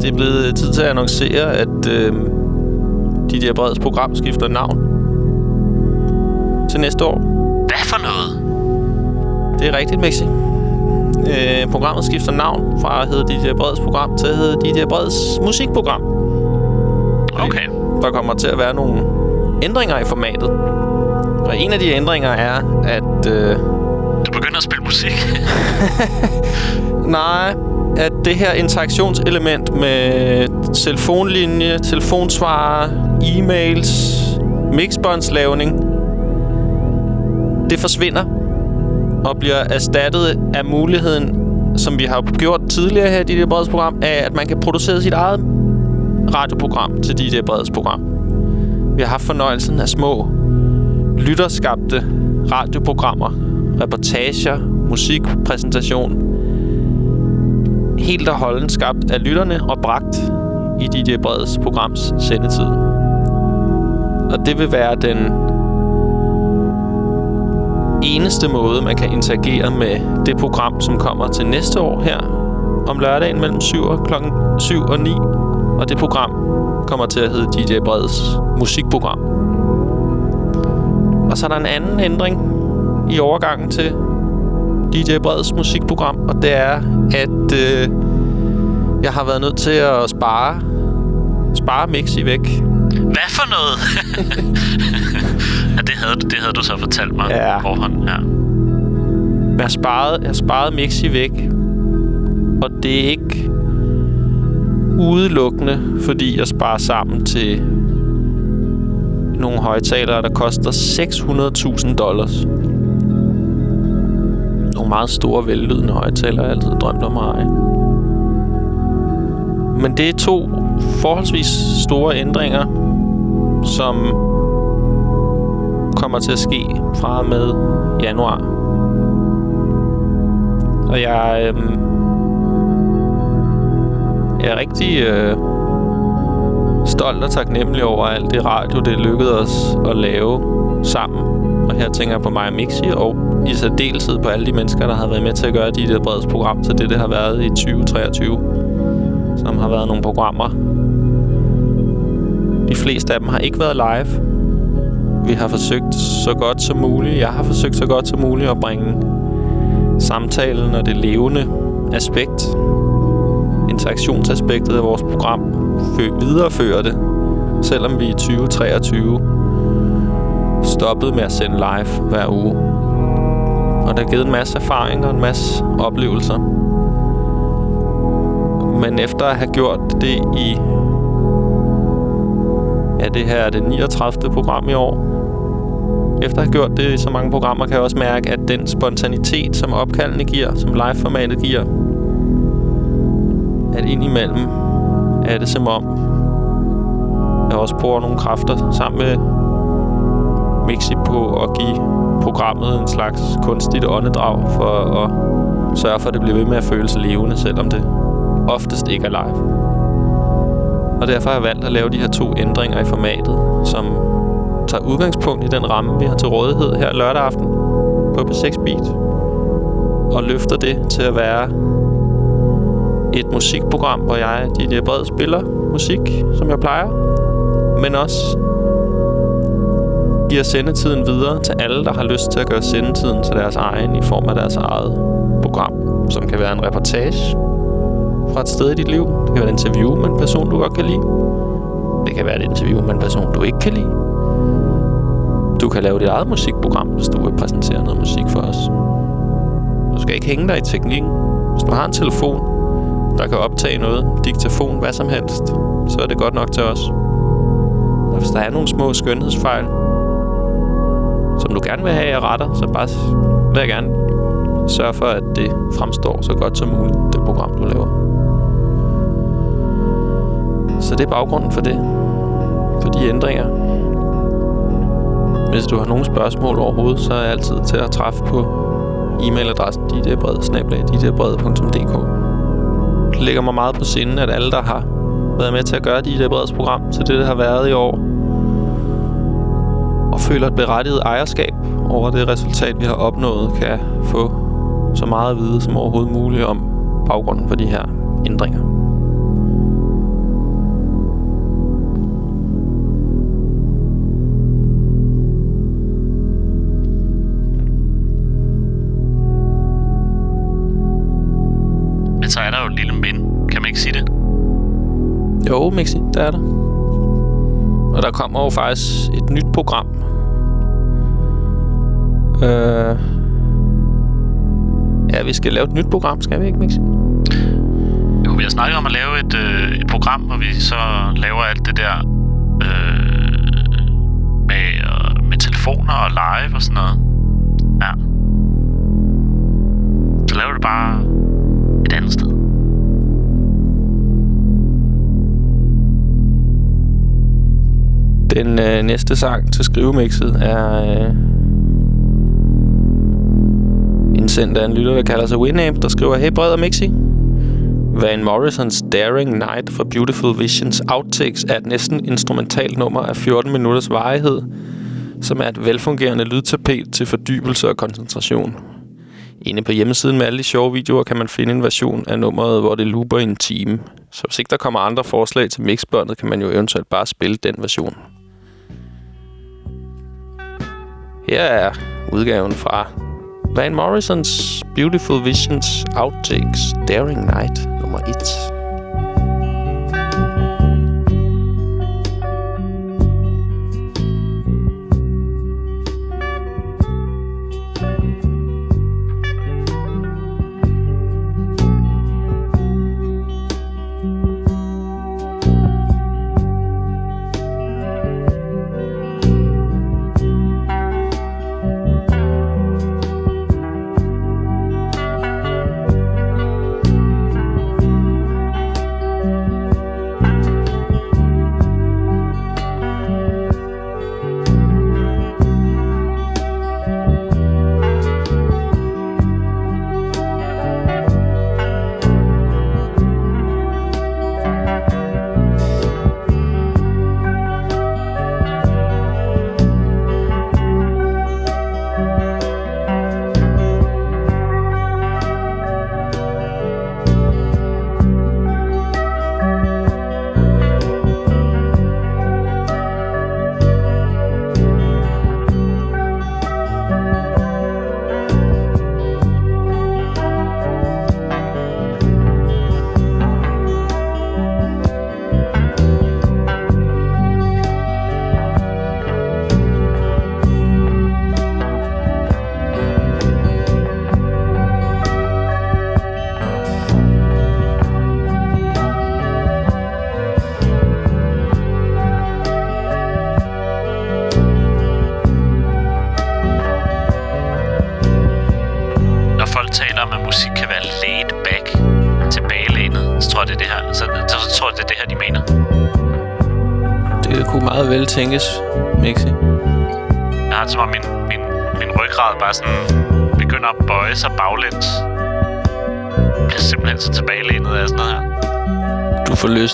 Det er blevet tid til at annoncere, at øh, de der Breds program skifter navn til næste år. Hvad for noget? Det er rigtigt, Mixi. Øh, programmet skifter navn fra at hedde DJ Breds program til at hedde DJ Breds musikprogram. Okay. Der kommer til at være nogle ændringer i formatet. Og en af de ændringer er, at... Øh, Du begynder at spille musik. nej, at det her interaktionselement med telefonlinje, telefonsvarer, e-mails, mixbåndslavning, det forsvinder og bliver erstattet af muligheden, som vi har gjort tidligere her i DJ Breds program, af at man kan producere sit eget radioprogram til DJ Breds program. Vi har haft fornøjelsen af små lytterskabte radioprogrammer, reportager, musikpræsentation. Helt og holden skabt af lytterne og bragt i DJ Breds programs sendetid. Og det vil være den eneste måde, man kan interagere med det program, som kommer til næste år her om lørdagen mellem 7 og klokken 7 og 9. Og det program kommer til at hedde DJ Breds musikprogram. Og så er der en anden ændring i overgangen til DJ Breds musikprogram, og det er, at øh, jeg har været nødt til at spare, spare Mixi væk. Hvad for noget? ja, det havde, du- det havde du så fortalt mig Ja. forhånd. Ja. Jeg har sparet, jeg har sparet Mixi væk, og det er ikke udelukkende, fordi jeg sparer sammen til nogle højtalere, der koster 600.000 dollars. Nogle meget store, vellydende højtalere, jeg altid drømt om at eje. Men det er to forholdsvis store ændringer, som kommer til at ske fra og med januar. Og jeg, øh, jeg er rigtig øh, stolt og taknemmelig over alt det radio, det lykkedes os at lave sammen. Og her tænker jeg på mig og Mixi, og i særdeleshed på alle de mennesker, der har været med til at gøre de der breds program til det, det har været i 2023. Som har været nogle programmer. De fleste af dem har ikke været live. Vi har forsøgt så godt som muligt. Jeg har forsøgt så godt som muligt at bringe samtalen og det levende aspekt, interaktionsaspektet af vores program, fø- videreføre det, selvom vi i 2023 stoppede med at sende live hver uge. Og der har givet en masse erfaringer og en masse oplevelser. Men efter at have gjort det i... Ja, det her er det 39. program i år. Efter at have gjort det i så mange programmer, kan jeg også mærke, at den spontanitet, som opkaldene giver, som live-formatet giver, at indimellem er det som om, jeg også bruger nogle kræfter sammen med Mixi på at give programmet en slags kunstigt åndedrag for at sørge for, at det bliver ved med at føles levende, selvom det oftest ikke er live. Og derfor har jeg valgt at lave de her to ændringer i formatet, som tager udgangspunkt i den ramme, vi har til rådighed her lørdag aften på B6 Beat. Og løfter det til at være et musikprogram, hvor jeg, Didier Bred, spiller musik, som jeg plejer. Men også giver sendetiden videre til alle, der har lyst til at gøre sendetiden til deres egen i form af deres eget program, som kan være en reportage fra et sted i dit liv. Det kan være et interview med en person, du godt kan lide. Det kan være et interview med en person, du ikke kan lide. Du kan lave dit eget musikprogram, hvis du vil præsentere noget musik for os. Du skal ikke hænge dig i teknikken. Hvis du har en telefon, der kan optage noget, diktafon, hvad som helst, så er det godt nok til os. Og hvis der er nogle små skønhedsfejl, som du gerne vil have, jeg retter, så bare vil jeg gerne sørge for, at det fremstår så godt som muligt, det program, du laver. Så det er baggrunden for det. For de ændringer. Hvis du har nogle spørgsmål overhovedet, så er jeg altid til at træffe på e-mailadressen didabred.dk Det ligger mig meget på sinde, at alle, der har været med til at gøre Didabreds program til det, det har været i år, og føler et berettiget ejerskab over det resultat, vi har opnået, kan få så meget at vide som overhovedet muligt om baggrunden for de her ændringer. Jo, Mixi, der er der. Og der kommer jo faktisk et nyt program. Øh... Ja, vi skal lave et nyt program, skal vi ikke, Mixi? Jo, vi har snakket om at lave et, øh, et program, hvor vi så laver alt det der øh, med, øh, med telefoner og live og sådan noget. Ja. Så laver vi det bare et andet sted. Den øh, næste sang til skrivemixet er øh, indsendt af en lytter, der kalder sig Winamp, der skriver, Hey Bred og Mixi. Van Morrisons Daring Night for Beautiful Visions Outtakes er et næsten instrumentalt nummer af 14 minutters varighed, som er et velfungerende lydtapet til fordybelse og koncentration. Inde på hjemmesiden med alle de sjove videoer kan man finde en version af nummeret, hvor det looper i en time. Så hvis ikke der kommer andre forslag til mixbåndet, kan man jo eventuelt bare spille den version. Her er udgaven fra Van Morrisons Beautiful Visions Outtakes Daring Night nummer 1.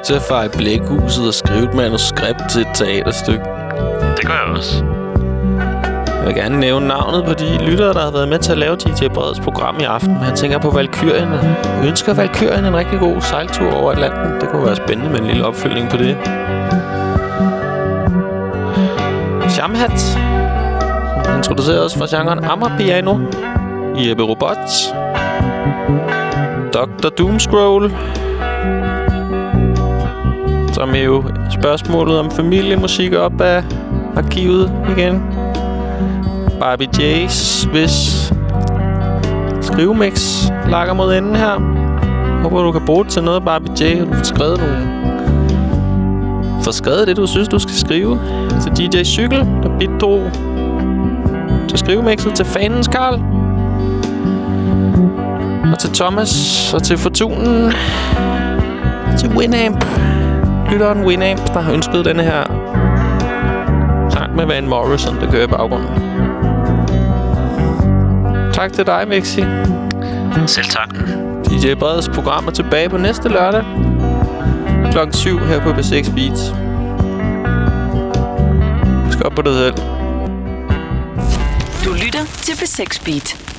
til at fare i blækhuset og skrive et manuskript til et teaterstykke. Det gør jeg også. Jeg vil gerne nævne navnet på de lyttere, der har været med til at lave DJ Breds program i aften. Han tænker på Valkyrien. ønsker Valkyrien en rigtig god sejltur over Atlanten. Det kunne være spændende med en lille opfølgning på det. Shamhat, introducerede os fra genren Amapiano i Ebbe Robots. Dr. Doomscroll, som jo spørgsmålet om familiemusik op af arkivet igen. Barbie J's, hvis skrivemix lakker mod enden her. håber, du kan bruge det til noget, Barbie J. Du får skrevet nogle... Få skrevet det, du synes, du skal skrive. Til DJ Cykel, der bidrog til skrivemixet. Til Fanens Karl. Og til Thomas. Og til Fortunen. Til Winamp. Lytteren Winamp, der har ønsket denne her sang med Van Morrison, der kører i baggrunden. Tak til dig, Mixi. Selv tak. DJ Breds program er tilbage på næste lørdag. Klokken 7 her på B6 Beats. Husk op på det selv. Du lytter til B6 Beat.